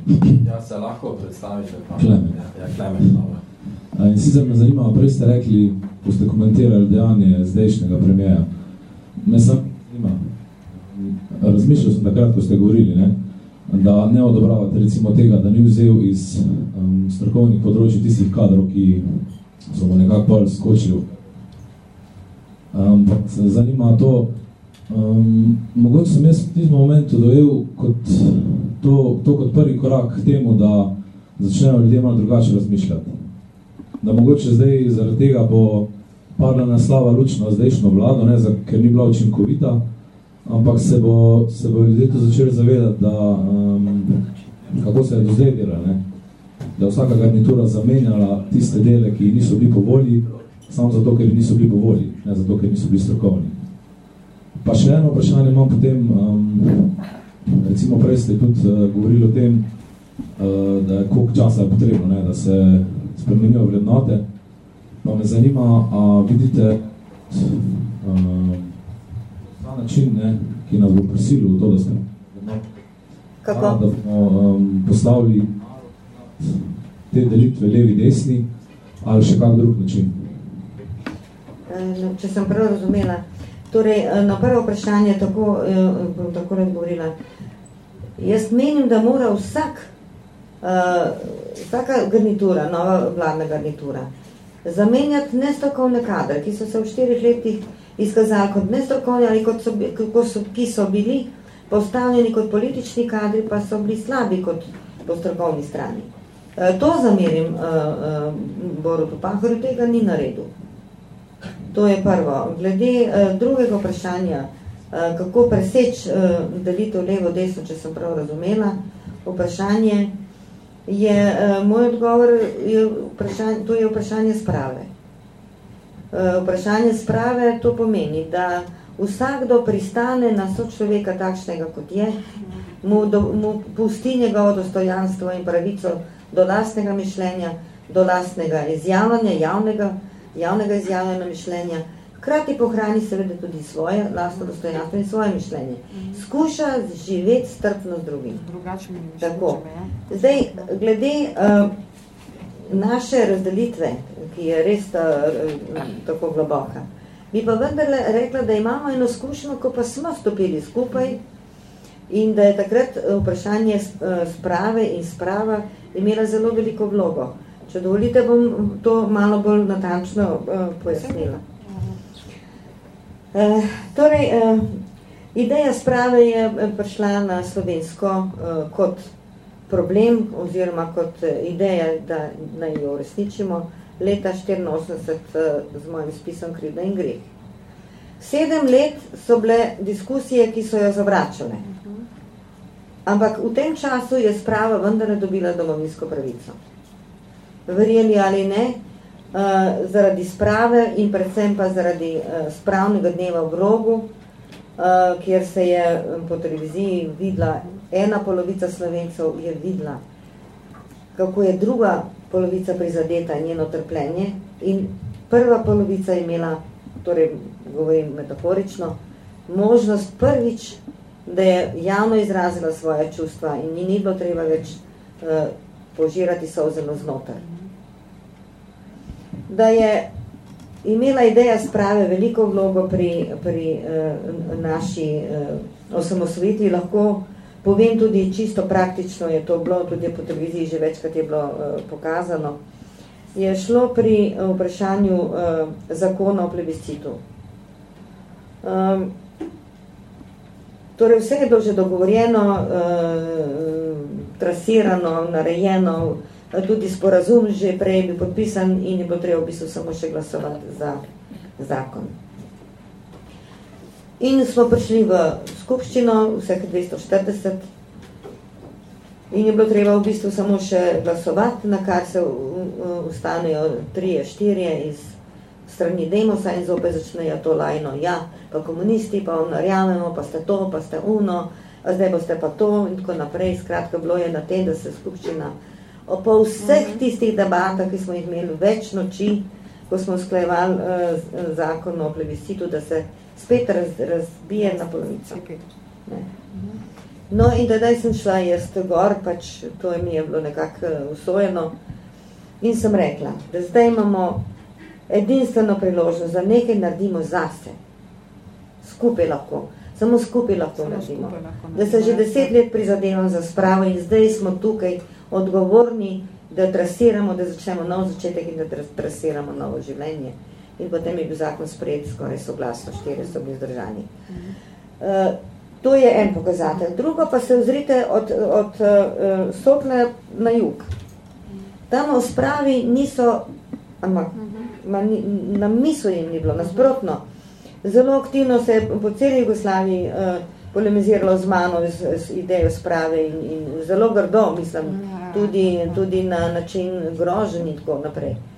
Ja, se lahko predstavite. Pa. Klemen. Ja, ja Klemen, dobro. Uh, in sicer me zanima, prej ste rekli, ko ste komentirali dejanje zdajšnjega premijeja. Me sam zanima, razmišljal sem takrat, ko ste govorili, ne, da ne odobravate recimo tega, da ni vzel iz um, strokovnih področij tistih kadrov, ki so mu nekako bolj skočili. Um, zanima to, Um, mogoče sem jaz v tistem momentu dojel kot to, to kot prvi korak k temu, da začnejo ljudje malo drugače razmišljati. Da mogoče zdaj zaradi tega bo padla naslava lučno zdajšnjo vlado, ne, ker ni bila učinkovita, ampak se bo, se bo ljudje to začeli zavedati, da um, kako se je do zdaj delala, ne? da vsaka garnitura zamenjala tiste dele, ki niso bili po volji, samo zato, ker niso bili po volji, ne zato, ker niso bili strokovni. Pa še eno vprašanje imam potem, um, recimo prej ste tudi uh, govorili o tem, uh, da je koliko časa je potrebno, ne, da se spremenijo vrednote. Pa me zanima, a vidite uh, ta način, ne, ki nas bo prisilil v to, da smo Kako? A, da bomo um, postavili te delitve levi-desni ali še kak drug način. Če sem prav razumela, Torej, eh, na prvo vprašanje tako, eh, bom tako odgovorila. Jaz menim, da mora vsak, vsaka garnitura, nova vladna garnitura, zamenjati nestrokovne kadre, ki so se v štirih letih izkazali kot nestrokovni ali kot so, kako so, ki so bili postavljeni kot politični kadri, pa so bili slabi kot po strokovni strani. Uh, to zamerim uh, uh, Borutu Pahorju, tega ni naredil. To je prvo. Glede uh, drugega vprašanja, uh, kako preseč uh, delitev levo-desno, če sem prav razumela, vprašanje je, uh, moj odgovor je vprašanje, to je vprašanje sprave. Uh, vprašanje sprave to pomeni, da vsakdo pristane na sočloveka takšnega, kot je, mu, do, mu pusti njegovo dostojanstvo in pravico do lastnega mišljenja, do lastnega izjavljanja, javnega, javnega izjavljena mišljenja, hkrati pohrani seveda tudi svoje lastno dostojanstvo in svoje mišljenje. Skuša živeti strpno z drugim. Tako. Zdaj, glede uh, naše razdelitve, ki je res ta, uh, tako globoka, bi pa vendarle rekla, da imamo eno skušnjo, ko pa smo stopili skupaj in da je takrat vprašanje sprave in sprava imela zelo veliko vlogo. Če dovolite, bom to malo bolj natančno pojasnila. Torej, ideja sprave je prišla na slovensko kot problem oziroma kot ideja, da naj jo uresničimo leta 84 uh, z mojim spisom Krivda in greh. Sedem let so bile diskusije, ki so jo zavračale. Ampak v tem času je sprava vendar dobila domovinsko pravico verjeli ali ne, uh, zaradi sprave in predvsem pa zaradi uh, spravnega dneva v rogu, uh, kjer se je po televiziji videla ena polovica slovencev je videla, kako je druga polovica prizadeta njeno trpljenje in prva polovica je imela, torej govorim metaforično, možnost prvič, da je javno izrazila svoje čustva in ni, ni bilo treba več uh, požirati solzeno znotraj. Da je imela ideja sprave veliko vlogo pri, pri uh, naši uh, osamosvojitvi, lahko povem tudi čisto praktično, je to bilo tudi po televiziji že večkrat je bilo uh, pokazano. je šlo pri vprašanju uh, zakona o plebiscitu. Um, torej vse je bilo že dogovorjeno, uh, trasirano, narejeno, tudi sporazum že prej bil podpisan in je bilo treba v bistvu samo še glasovati za zakon. In smo prišli v skupščino, vseh 240, in je bilo treba v bistvu samo še glasovati, na kar se ustanejo trije, štirje iz strani Demosa in zopet začnejo to lajno. Ja, pa komunisti, pa vam narjamemo, pa ste to, pa ste uno, a zdaj boste pa to in tako naprej. Skratka, bilo je na tem, da se skupščina po vseh mhm. tistih debatah, ki smo jih imeli več noči, ko smo sklejevali uh, zakon o plebiscitu, da se spet raz, razbije na polovico. Ne. No in tedaj sem šla jaz gor, pač to mi je bilo nekako usvojeno in sem rekla, da zdaj imamo edinstveno priložnost, da nekaj naredimo zase. Skupaj lahko. Samo skupaj lahko Samo naredimo. Skupaj lahko da se že deset let prizadevam za spravo in zdaj smo tukaj odgovorni, da trasiramo, da začnemo nov začetek in da trasiramo novo življenje in potem je bil zakon sprejet skoraj soglasno, štiri so bili zdržani. Uh, to je en pokazatelj. Drugo pa se ozrite od, od uh, Sokna na jug. Tam v spravi niso, ampak ma, na mislu jim ni bilo, nasprotno. Zelo aktivno se je po celi Jugoslaviji uh, polemiziralo z mano z, z idejo sprave in, in zelo grdo, mislim, ja. tudi, tudi na način grožen in tako naprej. Uh,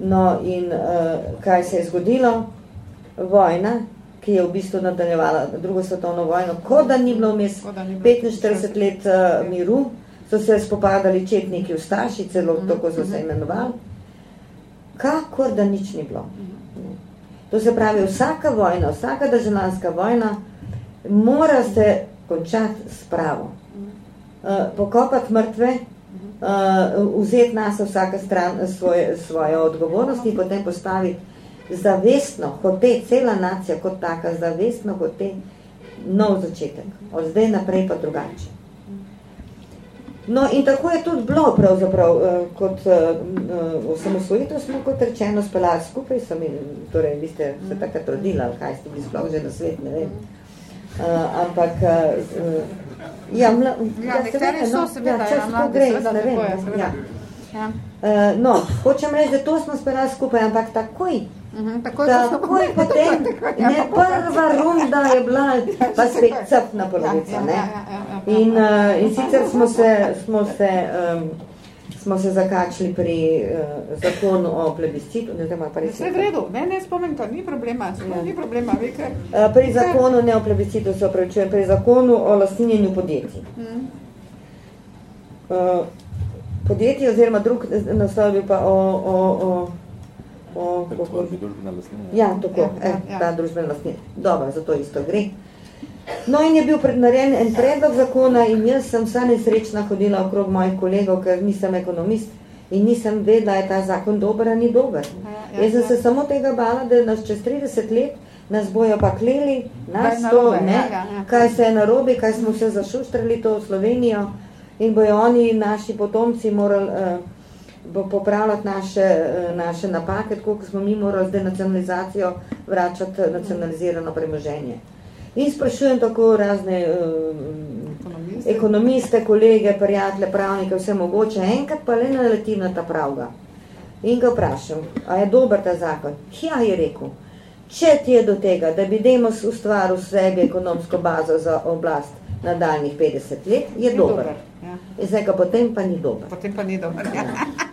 No in uh, kaj se je zgodilo? Vojna, ki je v bistvu nadaljevala drugo svetovno vojno, ko da ni bilo vmes 45 let uh, miru, so se spopadali četniki v Staši, celo mhm, -huh, tako so se mhm. imenovali, kakor da nič ni bilo. To se pravi, vsaka vojna, vsaka državljanska vojna mora se končati s pravo. Uh, pokopati mrtve, uh, vzeti nas vsaka stran svoje, svoje odgovornosti in potem postaviti zavestno, hote, cela nacija kot taka, zavestno hote nov začetek. Od zdaj naprej pa drugače. No in tako je tudi bilo pravzaprav, uh, kot uh, osamosvojitev smo kot rečeno spelali skupaj, sem, torej vi ste se takrat rodili, ali kaj ste bili sploh že na svet, ne vem. Uh, ampak uh, Ja, mla, ja, ja nekateri so no, seveda, ja, ja mladi, gre, seveda, ne vem, je, seveda. Ja. Ja. Uh, no, hočem reči, da to smo spela skupaj, ampak takoj, uh mhm, -huh, [laughs] takoj, takoj potem, ja, ne prva runda je bila, pa spet crpna polovica, ja, ja, ne? Ja, ja, ja, ja, in, uh, in sicer smo se, smo se um, smo se zakačili pri uh, zakonu o plebiscitu. Ne, pa Vse v redu, ne, ne spomnim to, ni problema, ja. ni problema. Vi, ker, uh, pri zakonu ne o plebiscitu se opravičujem, pri zakonu o lastinjenju podjetij. Hmm. Uh, podjetij oziroma drug naslov bil pa o... o, o O, kako, ja, tako, ja, ja, ja. ta družbena lastnina. Dobro, zato isto gre. Uh, No in je bil prednaren en predlog zakona in jaz sem vsa nesrečna hodila okrog mojih kolegov, ker nisem ekonomist in nisem vedela, je ta zakon dober ali ni dober. Ja, ja, jaz sem ja. se samo tega bala, da nas čez 30 let nas bojo pa kleli, nas to, ne, ja, ja, ja. kaj se je narobi, kaj smo se zašuštrali to v Slovenijo in bojo oni, naši potomci, morali uh, popravljati naše, uh, naše napake, tako kot smo mi morali z denacionalizacijo vračati nacionalizirano premoženje. In sprašujem tako razne uh, ekonomiste. ekonomiste, kolege, prijatelje, pravnike, vse mogoče, enkrat pa le naletim na ta pravga. In ga vprašam, a je dober ta zakon? Ja, je rekel, če ti je do tega, da bi Demos ustvaril sebi ekonomsko bazo za oblast nadaljnih 50 let, je, je dober. dober ja. Zdaj, potem pa ni dober. Potem pa ni dober, ja. [laughs]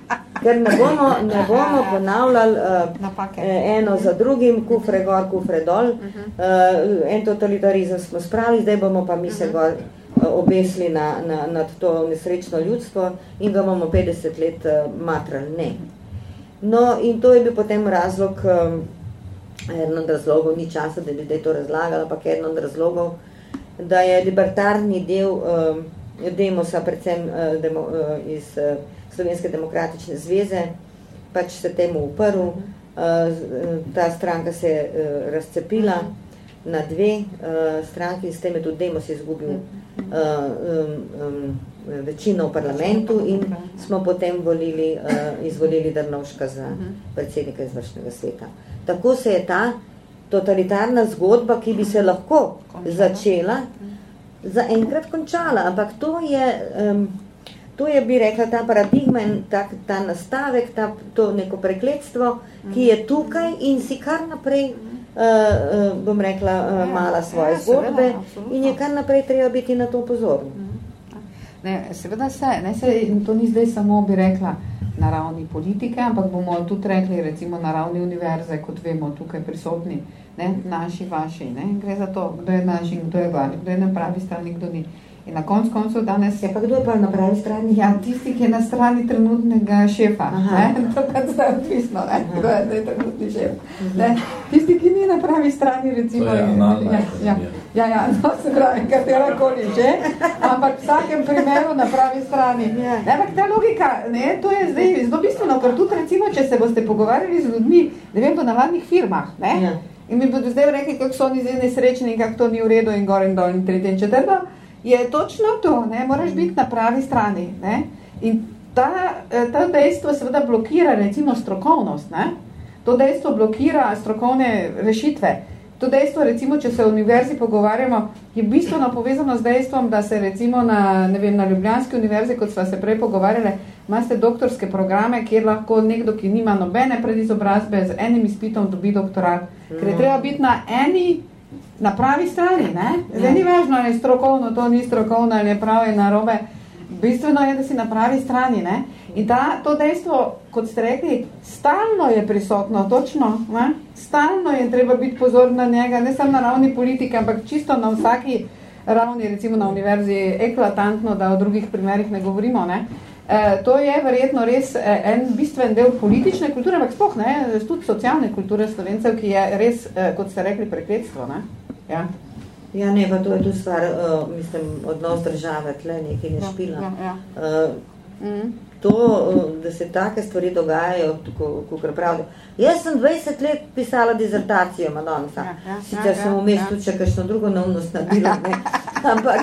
ker ne bomo, ne bomo ponavljali uh, eno za drugim, kufre gor, kufre dol. Uh -huh. uh, en totalitarizem smo spravili, zdaj bomo pa mi se gor uh, obesli na, na, nad to nesrečno ljudstvo in ga bomo 50 let uh, matrali. Ne. No, in to je bil potem razlog, um, eno od razlogov, ni časa, da bi to razlagali, ampak eno od razlogov, da je libertarni del um, demosa, predvsem uh, demo, uh, iz uh, Slovenske demokratične zveze, pač se temu uprl, uh, ta stranka se je uh, razcepila, na dve uh, stranki in s tem je tudi Demos izgubil uh, um, um, večino v parlamentu in smo potem volili, uh, izvolili Drnovška za predsednika izvršnega sveta. Tako se je ta totalitarna zgodba, ki bi se lahko začela, zaenkrat končala, ampak to je, um, to je, bi rekla, ta paradigma in ta, ta nastavek, ta, to neko prekletstvo, ki je tukaj in si kar naprej uh, uh, bom rekla, uh, mala svoje ja, zgodbe seveda, in je kar naprej treba biti na to pozorni. Mhm. Ne, seveda se, ne, se, to ni zdaj samo, bi rekla, na ravni politike, ampak bomo tudi rekli, recimo na ravni univerze, kot vemo, tukaj prisotni, ne, naši, vaši, ne, gre za to, kdo je naš in kdo je glavni, kdo je na pravi strani, kdo ni. In na koncu koncu danes... Ja, pa kdo je pa na pravi strani? Ja, tisti, ki je na strani trenutnega šefa. Ne? To pa je odvisno, ne? kdo je trenutni šef. Mhm. Ne? Tisti, ki ni na pravi strani, recimo... To je analna. Ja, ja, ja, ja, [laughs] no se pravi, katera koli že, ampak v vsakem primeru na pravi strani. Ja. Ne, ampak ta logika, ne, to je zdaj zelo bistveno, ker tudi recimo, če se boste pogovarjali z ljudmi, ne vem, po navadnih firmah, ne? Ja. In mi bodo zdaj rekli, kako so oni zdaj nesrečni in kako to ni v redu in gor in dol in tretje in četrto, je točno to, ne, moraš biti na pravi strani. Ne? In ta, eh, ta dejstvo seveda blokira recimo strokovnost. Ne? To dejstvo blokira strokovne rešitve. To dejstvo, recimo, če se v univerzi pogovarjamo, je bistveno povezano z dejstvom, da se recimo na, ne vem, na Ljubljanski univerzi, kot sva se prej pogovarjali, imate doktorske programe, kjer lahko nekdo, ki nima nobene predizobrazbe, z enim izpitom dobi doktorat. Ker je treba biti na eni na pravi strani, ne? Zdaj ni važno, ali je strokovno, to ni strokovno, ali je prav in narobe. Bistveno je, da si na pravi strani, ne? In ta, to dejstvo, kot ste rekli, stalno je prisotno, točno, ne? Stalno je treba biti pozorn na njega, ne samo na ravni politike, ampak čisto na vsaki ravni, recimo na univerzi, eklatantno, da o drugih primerih ne govorimo, ne? E, to je verjetno res e, en bistven del politične kulture, ampak spoh, ne, tudi socialne kulture slovencev, ki je res, e, kot ste rekli, prekletstvo, ne? Ja. Ja, ne, pa to je tu stvar, uh, mislim, odnos države, tle nekaj ne ja, špila. Ja, ja. Uh, mm -hmm. To, da se take stvari dogajajo, ko, ko pravijo. Jaz sem 20 let pisala dizertacijo, Madonca. Ja, ja, Sicer ja, sem v mestu ja. še kakšno drugo neumnost naredila, ne. ampak,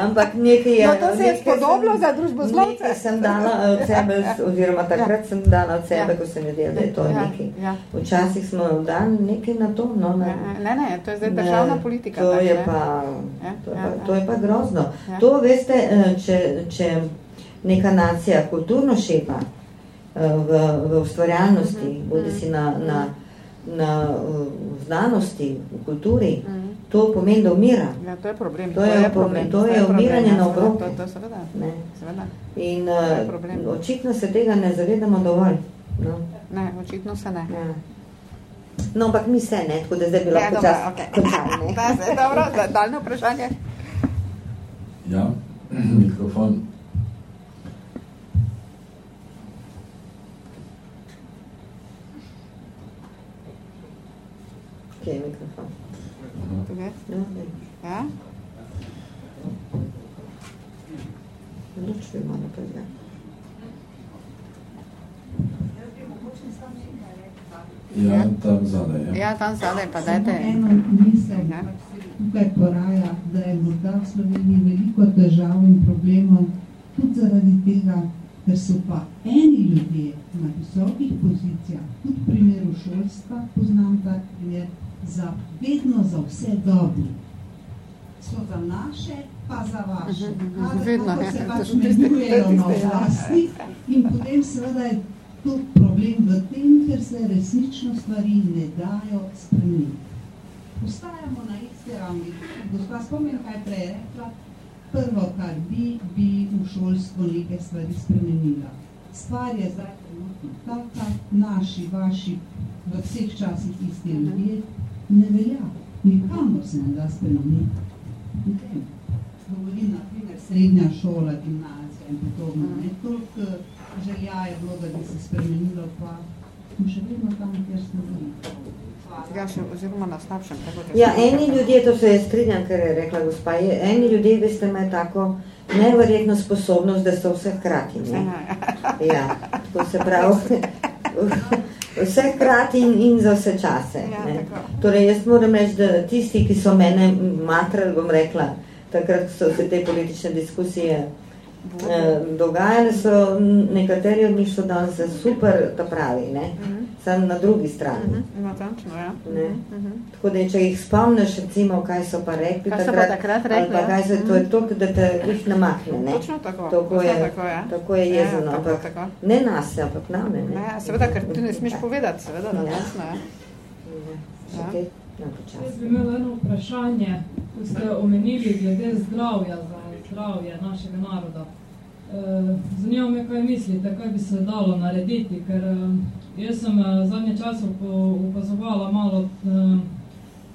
ampak nekaj je... No, to se je spodoblo za družbo zlovce. Nekaj sem dala od sebe, oziroma takrat ja. sem dala od sebe, ja. ko sem videla, da je to ja, nekaj. Ja. Včasih smo dan nekaj na to. No, na, ne, ne, to je zdaj državna politika. To, tak, je, pa, ja, to, je, ja, pa, to je pa grozno. Ja. To veste, eh, če, če neka nacija kulturno šepa eh, v, v ustvarjalnosti, mm -hmm. bodi si na, na, na v znanosti, v kulturi, mm -hmm. to pomeni, da umira. Ja, to je problem. To, to je, je problem. To je, je umiranje ja, na obroke. To, to seveda. Ne. seveda. In uh, očitno se tega ne zavedamo dovolj. No. Ne, očitno se ne. Ja. No, ampak mi se ne, tako da zdaj bi lahko čas okay. končali. Da, zdaj, dobro, daljno vprašanje. Ja, [clears throat] mikrofon. Kje je mikrofon? Tukaj? Ja? Luč bi malo prega. Ja, tam zadaj. Ja, ja tam zadaj, pa dajte. Eno misel, ja. tukaj poraja, da je morda v Sloveniji veliko težav in problemov, tudi zaradi tega, ker so pa eni ljudje na visokih pozicijah, tudi v primeru šolstva, poznam tak primer, za vedno za vse dobri. So za naše, pa za vaše. Vedno, kako se pač menujejo na vlasti in potem seveda je to problem v tem, ker se resnično stvari ne dajo spremeniti. Postajamo na isti ravni. Gospa, spomnim, kaj prej rekla, prvo, kar bi, bi v šolstvo neke stvari spremenila. Stvar je zdaj trenutno taka, naši, vaši, v vseh časih isti ljudje, ne velja. Nikamor se ne da spremeniti. Govorim, na primer, srednja šola, gimnazija in podobno. Ne? Toliko eh, želja je bilo, da bi se spremenilo, pa smo še vedno tam, kjer smo bili. Ja, še oziroma na slabšem. Ja, eni ljudje, to se je strinjam, kar je rekla gospa, je, eni ljudje, veste, imajo tako neverjetno sposobnost, da so vse hkrati. Ne? Ja, to se pravi, [laughs] [laughs] vse krati in, in za vse čase. Ja, ne. Torej, jaz moram reči, da tisti, ki so mene matrali, bom rekla, takrat so se te politične diskusije eh, dogajale, so nekateri od njih so danes super, ta pravi, ne. Uh mhm. -huh sem na drugi strani. Uh -huh. Natančno, ja. Ne? Uh -huh. Tako da, če jih spomniš, recimo, kaj so pa rekli, kaj takrat, pa takrat rekli, pa kaj se, to je to, da te jih namakne. Ne? Točno tako. Tako je, tako, ja. tako je jezeno, ja, ampak tako. ne nas, ampak name. Ne? Ne, seveda, ker ti ne smeš ja. povedati, seveda, da ja. jasno je. Ja. Okay. Ja, Jaz bi imela eno vprašanje, ko ste omenili glede zdravja za zdravje našega naroda. Eh, zanima me, kaj mislite, kaj bi se dalo narediti, ker eh, jaz sem eh, zadnje čase upazovala malo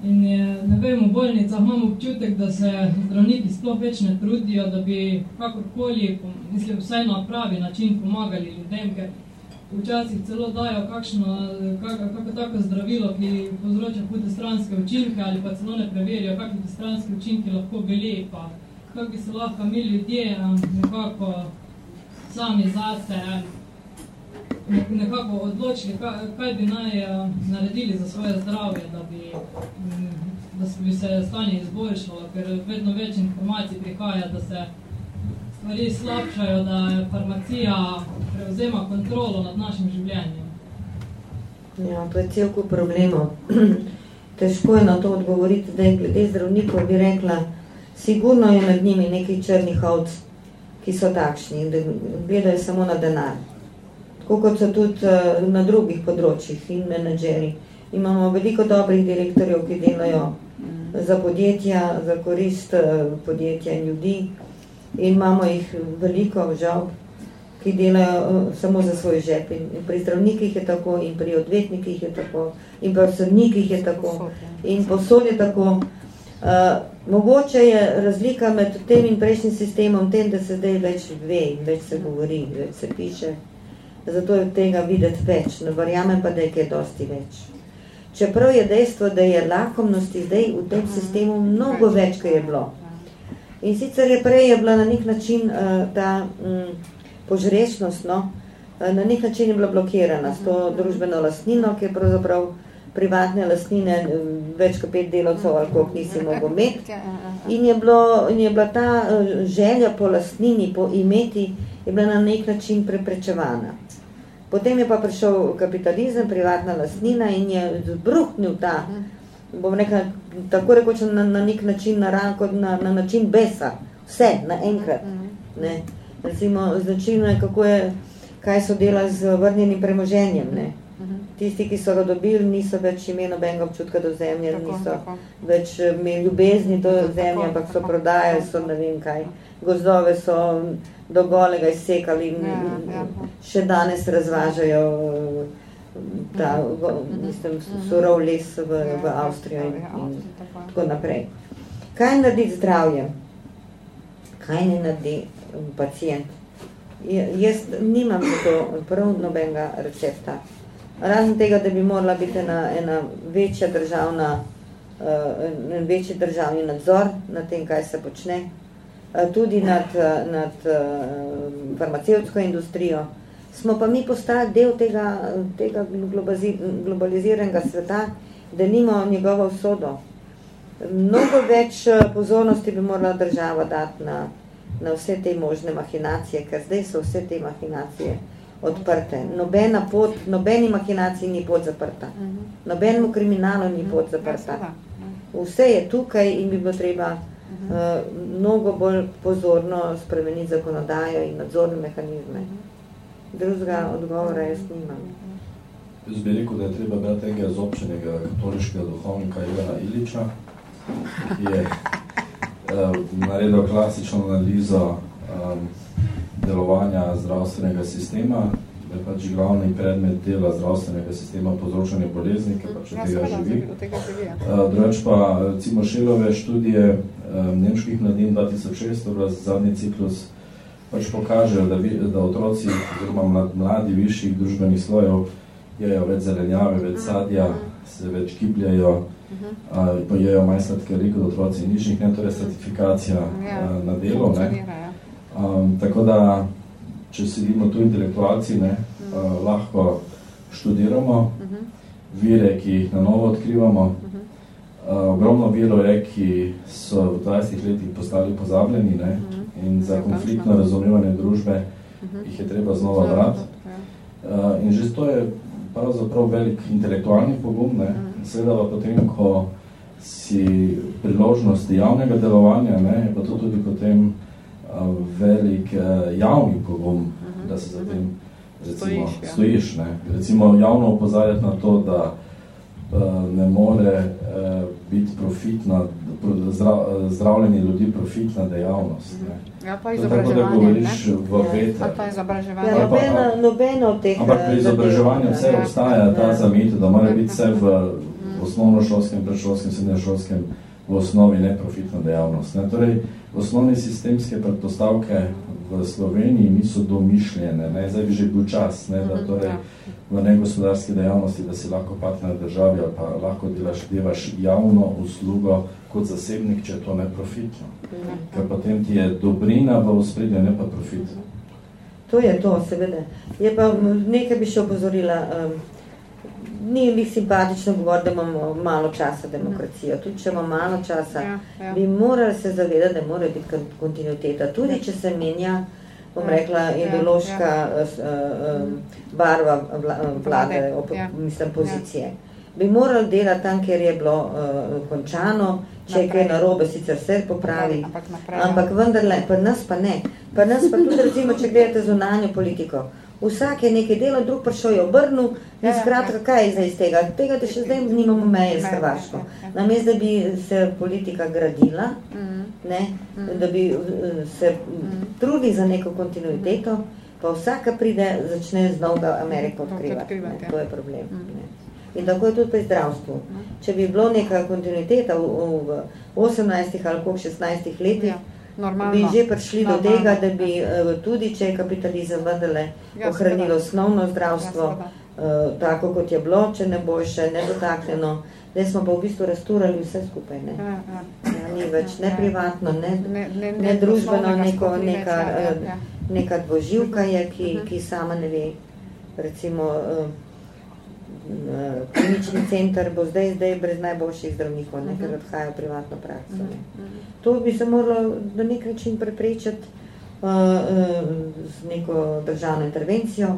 in je, ne vem, v bolnicah imam občutek, da se zdravniki sploh več ne trudijo, da bi kakorkoli, mislim, vsaj na pravi način pomagali ljudem, ker včasih celo dajo kakšno, kak, kako tako zdravilo, ki povzroča hude stranske učinke ali pa celo ne preverijo, kakvi stranske učinki lahko bili, pa kako bi se lahko mi ljudje nekako sami zase nekako odločili, kaj bi naj naredili za svoje zdravje, da bi, da bi se stanje izboljšalo, ker vedno več informacij prihaja, da se stvari slabšajo, da farmacija prevzema kontrolo nad našim življenjem. Ja, to je celko problemov. [clears throat] Težko je na to odgovoriti, da je glede zdravnikov bi rekla, Sigurno je med njimi nekaj črnih ovc, ki so takšni, da gledajo samo na denar. Tako kot so tudi uh, na drugih področjih in menedžeri. Imamo veliko dobrih direktorjev, ki delajo za podjetja, za korist uh, podjetja in ljudi. In imamo jih veliko, žal, ki delajo uh, samo za svoj žep. In pri zdravnikih je tako, in pri odvetnikih je tako, in pri sodnikih je tako, in posod je tako. Uh, mogoče je razlika med tem in prejšnjim sistemom tem, da se zdaj več ve, več se govori, več se piše. Zato je tega videti več. Ne verjamem pa, da je kaj dosti več. Čeprav je dejstvo, da je lakomnosti zdaj v tem sistemu mnogo več, kot je bilo. In sicer je prej je bila na nek način uh, ta um, požrešnost, no, uh, na nek način je bila blokirana s to družbeno lastnino, ki je pravzaprav uh, privatne lastnine, več kot pet delovcev ali koliko nisi mogel imeti. In je, bilo, in je bila ta eh, želja po lastnini, po imeti, je bila na nek način preprečevana. Potem je pa prišel kapitalizem, privatna lastnina in je zbruhnil ta, bom rekla, tako rekoč na, na nek način naran, kot na, na način besa, vse naenkrat. Ne. Recimo, značilno je, kako je, kaj so dela z vrnjenim premoženjem. Ne tisti, ki so ga dobili, niso več imeli nobenega občutka do zemlje, tako, niso tako. več imeli ljubezni do zemlje, ampak so prodajali, so ne vem kaj, gozdove so do golega izsekali in ja, ja. še danes razvažajo ta, go, mislim, surov les v, ja, v Avstrijo in, in tako naprej. Kaj naredi zdravje? Kaj ne naredi pacijent? Jaz nimam za to prav nobenega recepta. Razen tega, da bi morala biti ena, ena večja državna, uh, večji državni nadzor na tem, kaj se počne, uh, tudi nad, uh, nad uh, farmacevtsko industrijo. Smo pa mi postali del tega, tega globaliziranega sveta, da nimo njegovo vsodo. Mnogo več pozornosti bi morala država dati na, na vse te možne mahinacije, ker zdaj so vse te mahinacije odprte. Nobena pot, nobeni mahinaciji ni pot zaprta. Mhm. Nobenemu kriminalu ni pot mhm. zaprta. Ja, Vse je tukaj in bi bilo treba uh, mnogo bolj pozorno spremeniti zakonodajo in nadzorne mehanizme. Drugega odgovora jaz nimam. Jaz bi rekel, da je treba brati tega zobčenega katoliškega duhovnika Ivana Iliča, ki je uh, naredil klasično analizo um, delovanja zdravstvenega sistema, da je pač glavni predmet dela zdravstvenega sistema povzročanje bolezni, ki pač od ja, tega živi. Ja. Eh, drugač pa, recimo, Šelove študije um, nemških mladin 2006, torej zadnji ciklus, pač pokažejo, da, vi, da otroci oziroma mlad, mladi višjih družbenih slojev jejo več zelenjave, več sadja, se več kipljajo, uh, pojejo manj sladke kot otroci nižjih, ne, torej stratifikacija ja, uh, na delo. Ne. Ja. Um, tako da, če sedimo tu intelektualci, ne, uh, lahko študiramo, uh -huh. vire, ki jih na novo odkrivamo. Uh -huh. uh, ogromno virov je, ki so v 20 letih postali pozabljeni ne? Uh -huh. in za konfliktno razumevanje družbe uh -huh. jih je treba znova brati. Uh, in že to je pravzaprav velik intelektualni pogum, ne? Uh -huh. seveda pa potem, ko si priložnosti javnega delovanja, ne, pa to tudi potem uh, velik uh, javni pogum, -huh. da se za tem recimo, stojiš. Ja. stojiš ne. Recimo javno opozarjati na to, da uh, ne more biti profitna, zdrav, zdravljenje ljudi profitna dejavnost. Ne. Ja, pa izobraževanje, tako, da govoriš ne? v veter. Ja, pa izobraževanje. Ja, nobeno, nobeno teh... Ampak pri izobraževanju vse ja. obstaja ta zamitev, da mora biti vse v osnovnošolskem, predšolskem, srednješolskem v osnovi neprofitna dejavnost. Ne? Torej, osnovne sistemske predpostavke v Sloveniji niso domišljene. Ne? Zdaj bi že bil čas, ne? da mhm, torej, ja. v negospodarski dejavnosti, da si lahko partner državi ali pa lahko delaš, delaš javno uslugo kot zasebnik, če je to neprofitno. Mhm. Ker potem ti je dobrina v ospredju, ne pa profit. To je to, seveda. Je pa nekaj bi še opozorila. Um, ni mi simpatično govoriti, da imamo malo časa demokracijo. Tudi če imamo malo časa, ja, ja. bi morali se zavedati, da mora biti kontinuiteta. Tudi če se menja, bom ja, rekla, ja, ideološka ja, ja. Barva vlade, op, ja. mislim, pozicije. Ja. Bi morali delati tam, kjer je bilo uh, končano, če je kaj narobe, sicer vse popravi, ampak, ampak vendarle, pa nas pa ne. Pa nas pa tudi, recimo, če gledate zunanjo politiko, vsak je nekaj delo, drug prišel je obrnil in ja, skratka, ja. kaj je zdaj iz tega? Tega, da še zdaj nimamo meje s Hrvaško. Namest, da bi se politika gradila, mm. ne, mm. da bi eh, se mm. trudili za neko kontinuiteto, pa vsaka pride, začne znova Ameriko odkrivati. Ne, ja. to je problem. Ne. In tako je tudi pri zdravstvu. Če bi bilo neka kontinuiteta v, v 18 ali 16 letih, ja Normalno. bi že prišli Normalno. do tega, da bi uh, tudi, če je kapitalizem vendarle ja, ohranilo osnovno zdravstvo, ja, uh, tako kot je bilo, če ne bo še nedotaknjeno, da smo pa v bistvu rasturali vse skupaj. Ne? Ja, ja. Ja, ni več ja, ne privatno, ne, ne, ne, ne družbeno, neko, neka, ja, ja, ja. neka dvoživka je, ki, uh mhm. -huh. ki sama ne ve, recimo, uh, Eh, klinični center bo zdaj, zdaj brez najboljših zdravnikov, ne, ker odhajajo privatno prakso. Ne. To bi se moralo na nek način preprečiti uh, uh, z neko državno intervencijo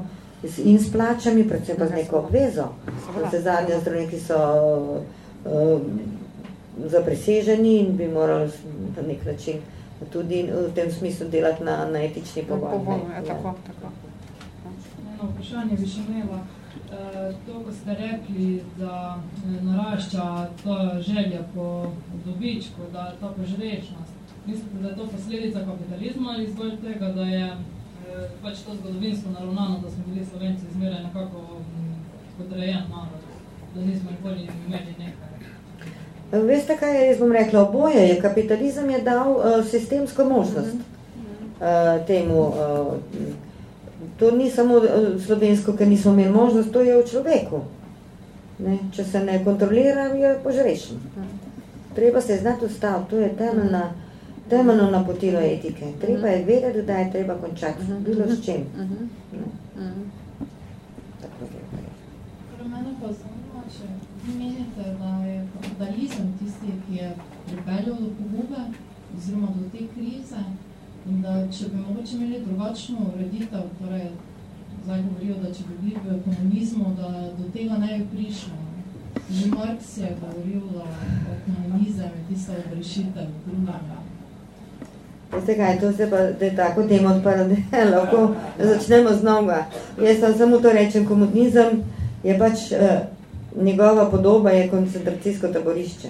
in s plačami, predvsem pa z neko obvezo. Se zadnje zdravniki so uh, zapreseženi in bi morali na nek način tudi v tem smislu delati na, na etični pogon. Pogon, ja, tako, tako. Eno vprašanje bi še imela. Eh, to, ko ste rekli, da eh, narašča ta želja po dobičku, da je ta požrečnost. Mislite, da je to posledica kapitalizma ali zgolj tega, da je eh, pač to zgodovinsko naravnano, da smo bili Slovenci izmeraj nekako mm, podrejen narod, da nismo nikoli imeli nekaj? Veste, kaj jaz bom rekla? Oboje je. Kapitalizem je dal uh, sistemsko možnost uh, temu uh, To ni samo eh, slovensko, ker nismo imeli možnost, to je v človeku. Ne? Če se ne kontrolira, je požrešen. Treba se znati ustaviti, to je temeljna, temeljno napotilo etike. Treba je vedeti, da je treba končati, bilo s čem. Mene pa zanima, če menite, da je kapitalizem tisti, ki je pripeljal do pogube oziroma do te krize, In da če bi mogoče imeli drugačno ureditev, torej zdaj govorijo, da če bi bili v komunizmu, da do tega ne bi prišlo. Že Marx je govoril, da komunizem je tista odrešitev drugega. Veste kaj, to se pa, da je tako temo odprlo, [laughs] da lahko začnemo znova. Jaz tam samo to rečem, komunizem je pač, eh, njegova podoba je koncentracijsko taborišče.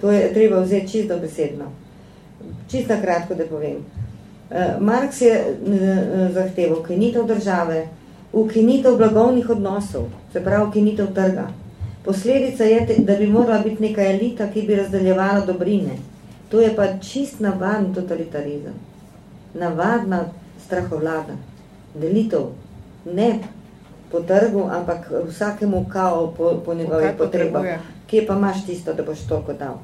To je treba vzeti čisto besedno čisto kratko, da povem. Uh, Marx je uh, zahteval ukinitev države, ukinitev blagovnih odnosov, se pravi ukinitev trga. Posledica je, da bi morala biti neka elita, ki bi razdeljevala dobrine. To je pa čist navaden totalitarizem. Navadna strahovlada. Delitev. Ne po trgu, ampak vsakemu kao po, po njegovih potrebah. Kje pa imaš tisto, da boš toliko dal?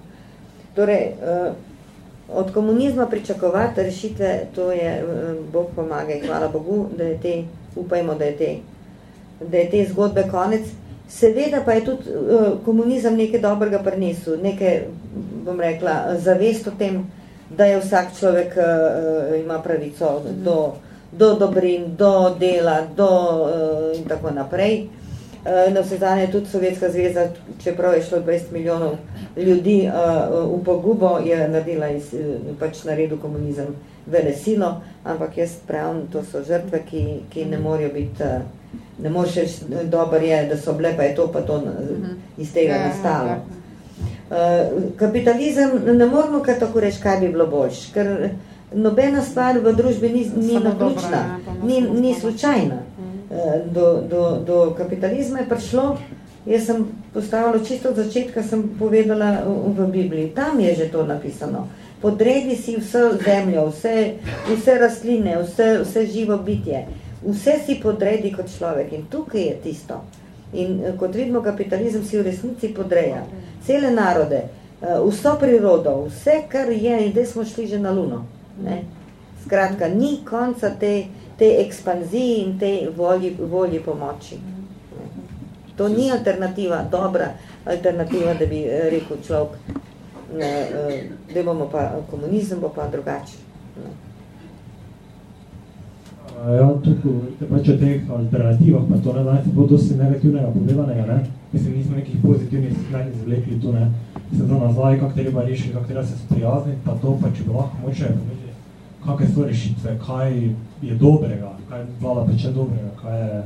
Torej, uh, od komunizma pričakovati rešitve, to je, eh, Bog pomaga in hvala Bogu, da je te, upajmo, da je te. da je te zgodbe konec. Seveda pa je tudi uh, komunizem nekaj dobrega prinesel, nekaj, bom rekla, zavest o tem, da je vsak človek uh, ima pravico do, do dobrin, do dela, do in tako naprej. Uh, na vse je tudi Sovjetska zveza, čeprav je šlo 20 milijonov ljudi uh, v pogubo, je naredila in pač naredil komunizem vele silo, ampak jaz pravim, to so žrtve, ki, ki ne morajo biti, uh, ne moreš reči, dober je, da so bile, pa je to pa to iz tega ja, ja, nastalo. Ja, uh, kapitalizem, ne moramo kar tako reči, kaj bi bilo boljš, ker nobena stvar v družbi ni, ni naključna, ni, ni slučajna. Uh, do, do, do kapitalizma je prišlo, jaz sem postavila čisto od začetka, sem povedala v, v Bibliji, tam je že to napisano. Podredi si vse zemljo, vse, vse rastline, vse, vse živo bitje. Vse si podredi kot človek in tukaj je tisto. In eh, kot vidimo, kapitalizem si v resnici podreja. Cele narode, eh, vso prirodo, vse, kar je, in zdaj smo šli že na luno. Ne? Skratka, ni konca te, te ekspanziji in te volji, volji pomoči. To ni alternativa, dobra alternativa, da bi eh, rekel človek, ne, da bomo pa komunizem, bo pa drugače. Ja, tukaj pač o teh alternativah, pa to ne danes bo dosti negativnega povedanega, ne? Mislim, nismo nekih pozitivnih nekaj zvlekli tu, ne? Mislim, za nazaj, kak treba rešiti, kak treba se sprijazniti, pa to, pa če bi lahko moče povedati, kakve so rešitve, kaj je dobrega, kaj vlada peče dobrega, kaj je,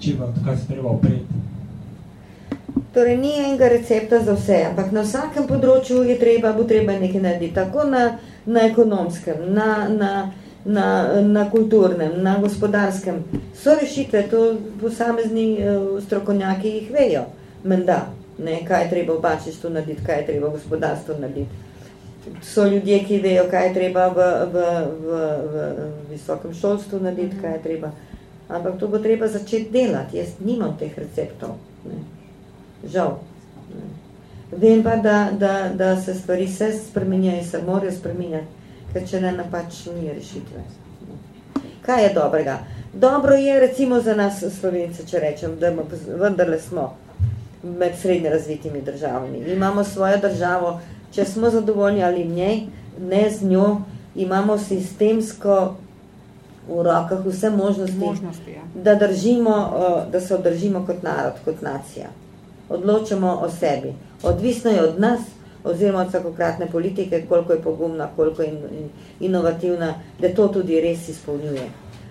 čipa, kaj se treba opreti. Torej, ni enega recepta za vse, ampak na vsakem področju je treba, bo treba nekaj narediti, tako na, na ekonomskem, na, na, na, na kulturnem, na gospodarskem. So rešitve, to posamezni uh, strokovnjaki jih vejo, menda, ne, kaj je treba v bačištu narediti, kaj je treba v gospodarstvu narediti. So ljudje, ki vejo, kaj je treba v, v, v, v visokem šolstvu narediti, kaj je treba. Ampak to bo treba začeti delati. Jaz nimam teh receptov. Ne. Žal. Ne. Vem pa, da, da, da se stvari se spremenjajo in se morajo spremenjati ker če ne, pač ni rešitve. Kaj je dobrega? Dobro je recimo za nas Slovence, če rečem, da vendarle smo med srednje razvitimi državami. Imamo svojo državo, če smo zadovoljni ali njej, ne z njo, imamo sistemsko v rokah vse možnosti, možnosti ja. da, držimo, da se održimo kot narod, kot nacija. Odločamo o sebi. Odvisno je od nas, oziroma od vsakokratne politike, koliko je pogumna, koliko je in, in, inovativna, da to tudi res izpolnjuje.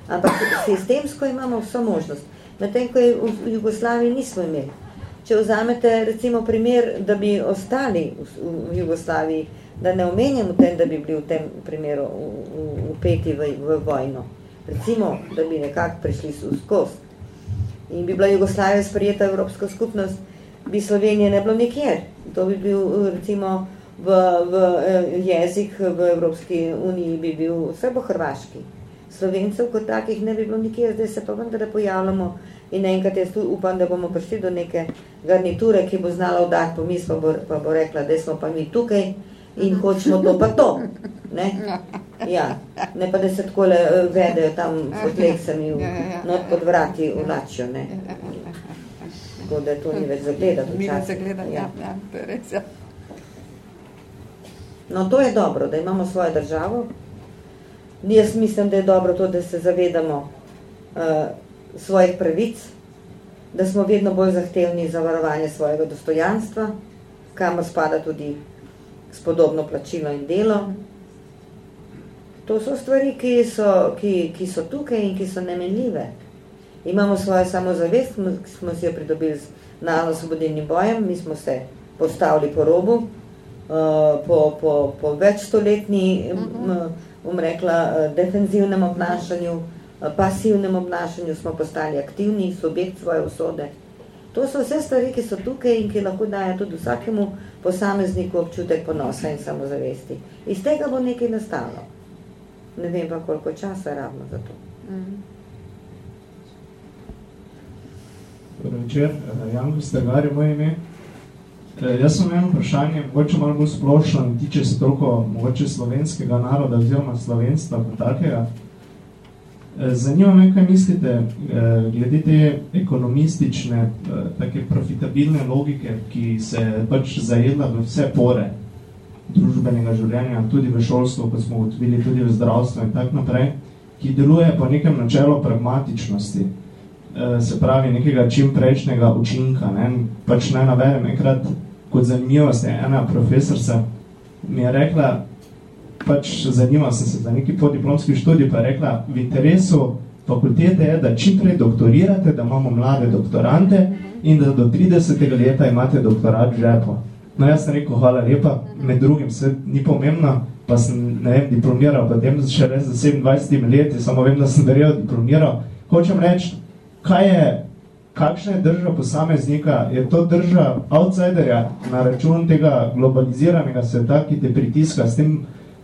Ampak sistemsko imamo vso možnost. Medtem, ko je v Jugoslaviji nismo imeli. Če vzamete recimo primer, da bi ostali v, v Jugoslaviji, da ne omenjam v tem, da bi bili v tem primeru upeti v, v vojno. Recimo, da bi nekako prišli skozi. In bi bila Jugoslavija sprijeta Evropsko skupnost, bi Slovenije ne bilo nikjer. To bi bil recimo v, v eh, jezik v Evropski uniji bi bil vse bo hrvaški. Slovencev kot takih ne bi bilo nikjer, zdaj se pa vendar pojavljamo in enkrat jaz tu upam, da bomo prišli do neke garniture, ki bo znala vdati pomis, pa bo, pa bo rekla, da smo pa mi tukaj in hočemo to pa to. Ne? Ja. ne pa da se takole eh, vedejo tam pod leksami, ja, ja, not pod vrati vlačijo. Ne? tako da to ni več zagledati. Ni več zagledati, ja. ja, to je res, ja. No, to je dobro, da imamo svojo državo. Jaz mislim, da je dobro to, da se zavedamo uh, svojih pravic, da smo vedno bolj zahtevni za varovanje svojega dostojanstva, kamor spada tudi spodobno plačilo in delo. To so stvari, ki so, ki, ki so tukaj in ki so nemenljive. Imamo svojo samozavest, ki smo si jo pridobili z nalosvobodilnim bojem, mi smo se postavili po robu, uh, po, po, po večstoletni, um, rekla, uh, defenzivnem obnašanju, uh, pasivnem obnašanju smo postali aktivni, subjekt svoje usode. To so vse stvari, ki so tukaj in ki lahko dajo tudi vsakemu posamezniku občutek ponosa in samozavesti. Iz tega bo nekaj nastalo. Ne vem pa, koliko časa rabno za to. Mm. Dobro večer, eh, Janko Stegar je moje ime. Eh, jaz sem eno vprašanje, mogoče malo bolj splošno, tiče se toliko mogoče slovenskega naroda oziroma slovenstva kot takega. Zanima me, kaj mislite glede te ekonomistične, take profitabilne logike, ki se pač zajedla v vse pore družbenega življenja, tudi v šolstvu, kot smo ugotovili, tudi v zdravstvu in tak naprej, ki deluje po nekem načelu pragmatičnosti, se pravi nekega čim prejšnjega učinka. Ne? Pač naj navedem enkrat kot zanimivost ena profesorca mi je rekla, pač zanimal sem se za neki podiplomski študij, pa je rekla, v interesu fakultete je, da čim prej doktorirate, da imamo mlade doktorante in da do 30. leta imate doktorat v žepu. No, jaz sem rekel, hvala lepa, med drugim se ni pomembno, pa sem, ne vem, diplomiral, potem še res za 27 leti, samo vem, da sem verjel diplomiral. Hočem reči, kaj je, kakšna je drža posameznika? Je to drža outsiderja na račun tega globaliziranega sveta, ki te pritiska s tem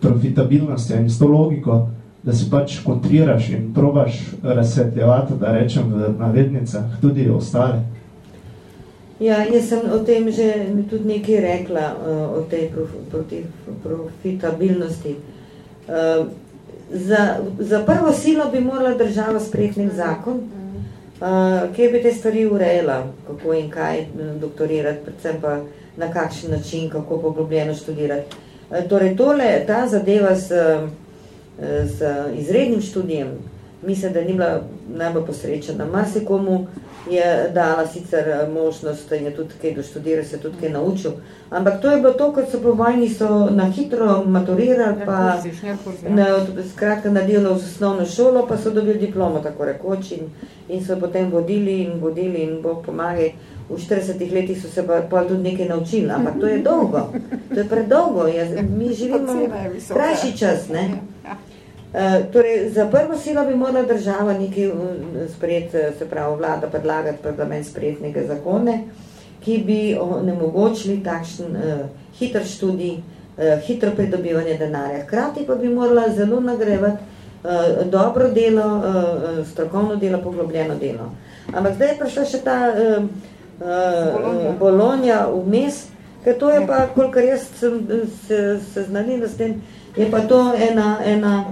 profitabilnostjo in s to logiko, da si pač kontriraš in probaš razsvetljevati, da rečem v navednicah, tudi ostale. Ja, jaz sem o tem že tudi nekaj rekla, uh, o tej prof, profitabilnosti. Uh, za, za prvo silo bi morala država sprejeti nek zakon, uh, kjer bi te stvari urejala, kako in kaj doktorirati, predvsem pa na kakšen način, kako poglobljeno študirati. Eh, torej, tole, ta zadeva s, eh, s izrednim študijem, mislim, da ni bila najbolj posrečena. Marsikomu je dala sicer eh, možnost, in je tudi kaj doštudiral, se tudi kaj naučil, ampak to je bilo to, kot so po vojni so na hitro maturirali, pa na, skratka nadelo z osnovno šolo, pa so dobili diplomo, tako rekoč, in, in so potem vodili in vodili in Bog pomagaj v 40 letih so se pa, pa tudi nekaj naučili, ampak to je dolgo, to je predolgo, Jaz, mi živimo krajši čas, ne? Uh, torej, za prvo silo bi morala država nekaj sprejeti, se pravi vlada predlagati parlament sprejetnega zakone, ki bi onemogočili takšen uh, hiter študij, uh, hitro pridobivanje denarja. Hkrati pa bi morala zelo nagrevati uh, dobro delo, uh, strokovno delo, poglobljeno delo. Ampak zdaj je prišla še ta uh, uh, Bolonja vmes, ker to je pa, kolikor jaz sem se, se znanila s tem, je pa to ena, ena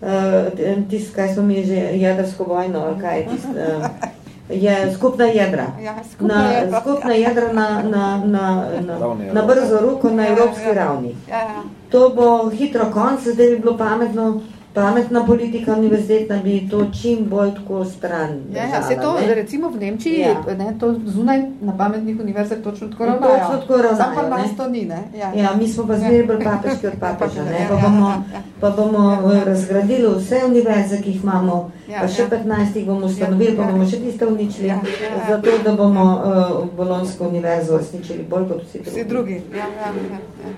uh, tist, kaj smo mi že, jedrsko vojno, ali kaj tist, uh, je skupna jedra. Ja, skupna, na, jedra. skupna jedra na, na, na, na, na brzo ruko na evropski ja, ja. ravni. Ja, ja. To bo hitro konc, zdaj bi bilo pametno, pametna politika univerzitetna bi to čim bolj tako stran Ja, ja, se to, ne? recimo v Nemčiji, Ja. ne, to zunaj na pametnih univerzah točno tako ravnajo. Točno tako ravnajo, Sam pa nas to ni, ne? Ja, Ja, mi smo pa zmeraj bolj papeški od [laughs] papeža, ne? Pa Ja, bomo, ja, ja. pa bomo eh, razgradili vse univerze, ki jih imamo, Ja, pa še ja. 15 jih bomo ustanovili, pa Ja, ja. bomo še tiste uničili, Ja, ja. zato da bomo uh, Bolonsko univerzo uresničili bolj kot vsi drugi. Vsi drugi. Ja, ja, ja, ja.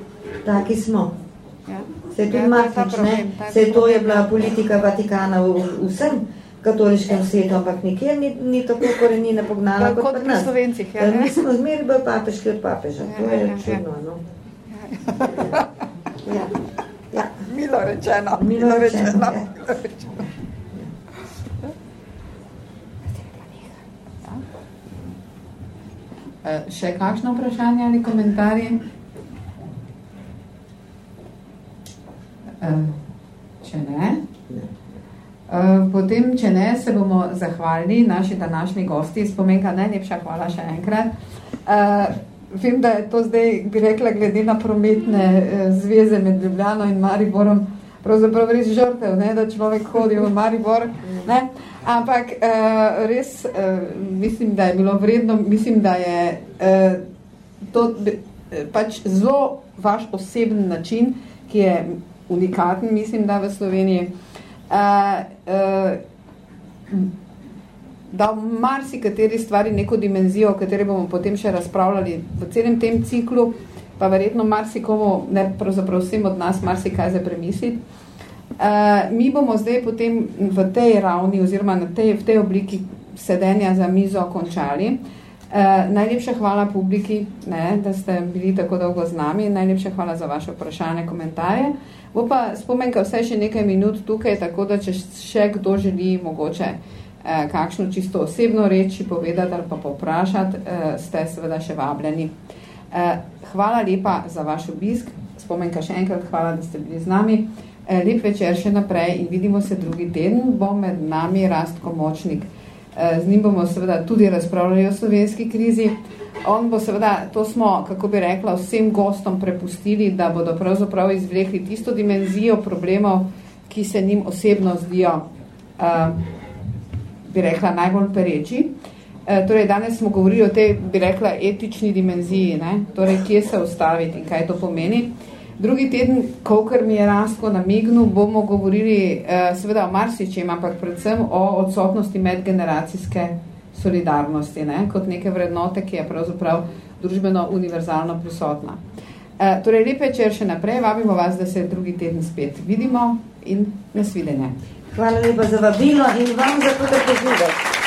Taki smo. Ja. Se je tudi Ja, Martič, ne? Se to je bila politika Vatikana v, v vsem katoliškem svetu, ampak nikjer ni, ni tako korenine pognala Ja, kot kot pri nas. Slovencih, ja, ja. Mi smo zmeraj bolj papeški od papeža. Ja, To ja, je ja, ja. čudno, no. Ja. Ja. Milo rečeno. Milo Milo rečeno, rečeno. ja. Milo rečeno. Eh, Še kakšno vprašanje ali komentarje? Če ne, potem, če ne, se bomo zahvalili naši današnji gosti. Spomenka najlepša hvala še enkrat. Vem, da je to zdaj, bi rekla, glede na prometne eh, zveze med Ljubljano in Mariborom, pravzaprav res žrtev, ne, da človek hodi v Maribor. Ne? Ampak eh, res eh, mislim, da je bilo vredno, mislim, da je eh, to pač zelo vaš oseben način, ki je unikaten, mislim, da v Sloveniji. Uh, uh, da v marsikateri stvari neko dimenzijo, o kateri bomo potem še razpravljali v celem tem ciklu, pa verjetno marsikomu, ne pravzaprav vsem od nas, marsikaj za premisliti. Uh, mi bomo zdaj potem v tej ravni oziroma na tej, v tej obliki sedenja za mizo končali. Uh, najlepša hvala publiki, ne, da ste bili tako dolgo z nami. Najlepša hvala za vaše vprašanje, komentarje. Bo pa spomenka vse še nekaj minut tukaj, tako da če še kdo želi mogoče eh, kakšno čisto osebno reči povedati ali pa poprašati, eh, ste seveda še vabljeni. Eh, hvala lepa za vaš obisk. Spomenka še enkrat hvala, da ste bili z nami. Eh, lep večer še naprej in vidimo se drugi teden. Bo med nami Rastko Močnik. Eh, z njim bomo seveda tudi razpravljali o slovenski krizi. On bo seveda, to smo, kako bi rekla, vsem gostom prepustili, da bodo pravzaprav izvlekli tisto dimenzijo problemov, ki se njim osebno zdijo, uh, bi rekla, najbolj pereči. Uh, torej, danes smo govorili o tej, bi rekla, etični dimenziji, ne? torej, kje se ustaviti in kaj to pomeni. Drugi teden, kolikor mi je Rasko namignil, bomo govorili uh, seveda o marsičem, ampak predvsem o odsotnosti medgeneracijske solidarnosti, ne? kot neke vrednote, ki je pravzaprav družbeno univerzalno prisotna. Uh, torej, lep večer še naprej, vabimo vas, da se drugi teden spet vidimo in nasvidenje. Hvala lepa za vabilo in vam za to, da pozivate.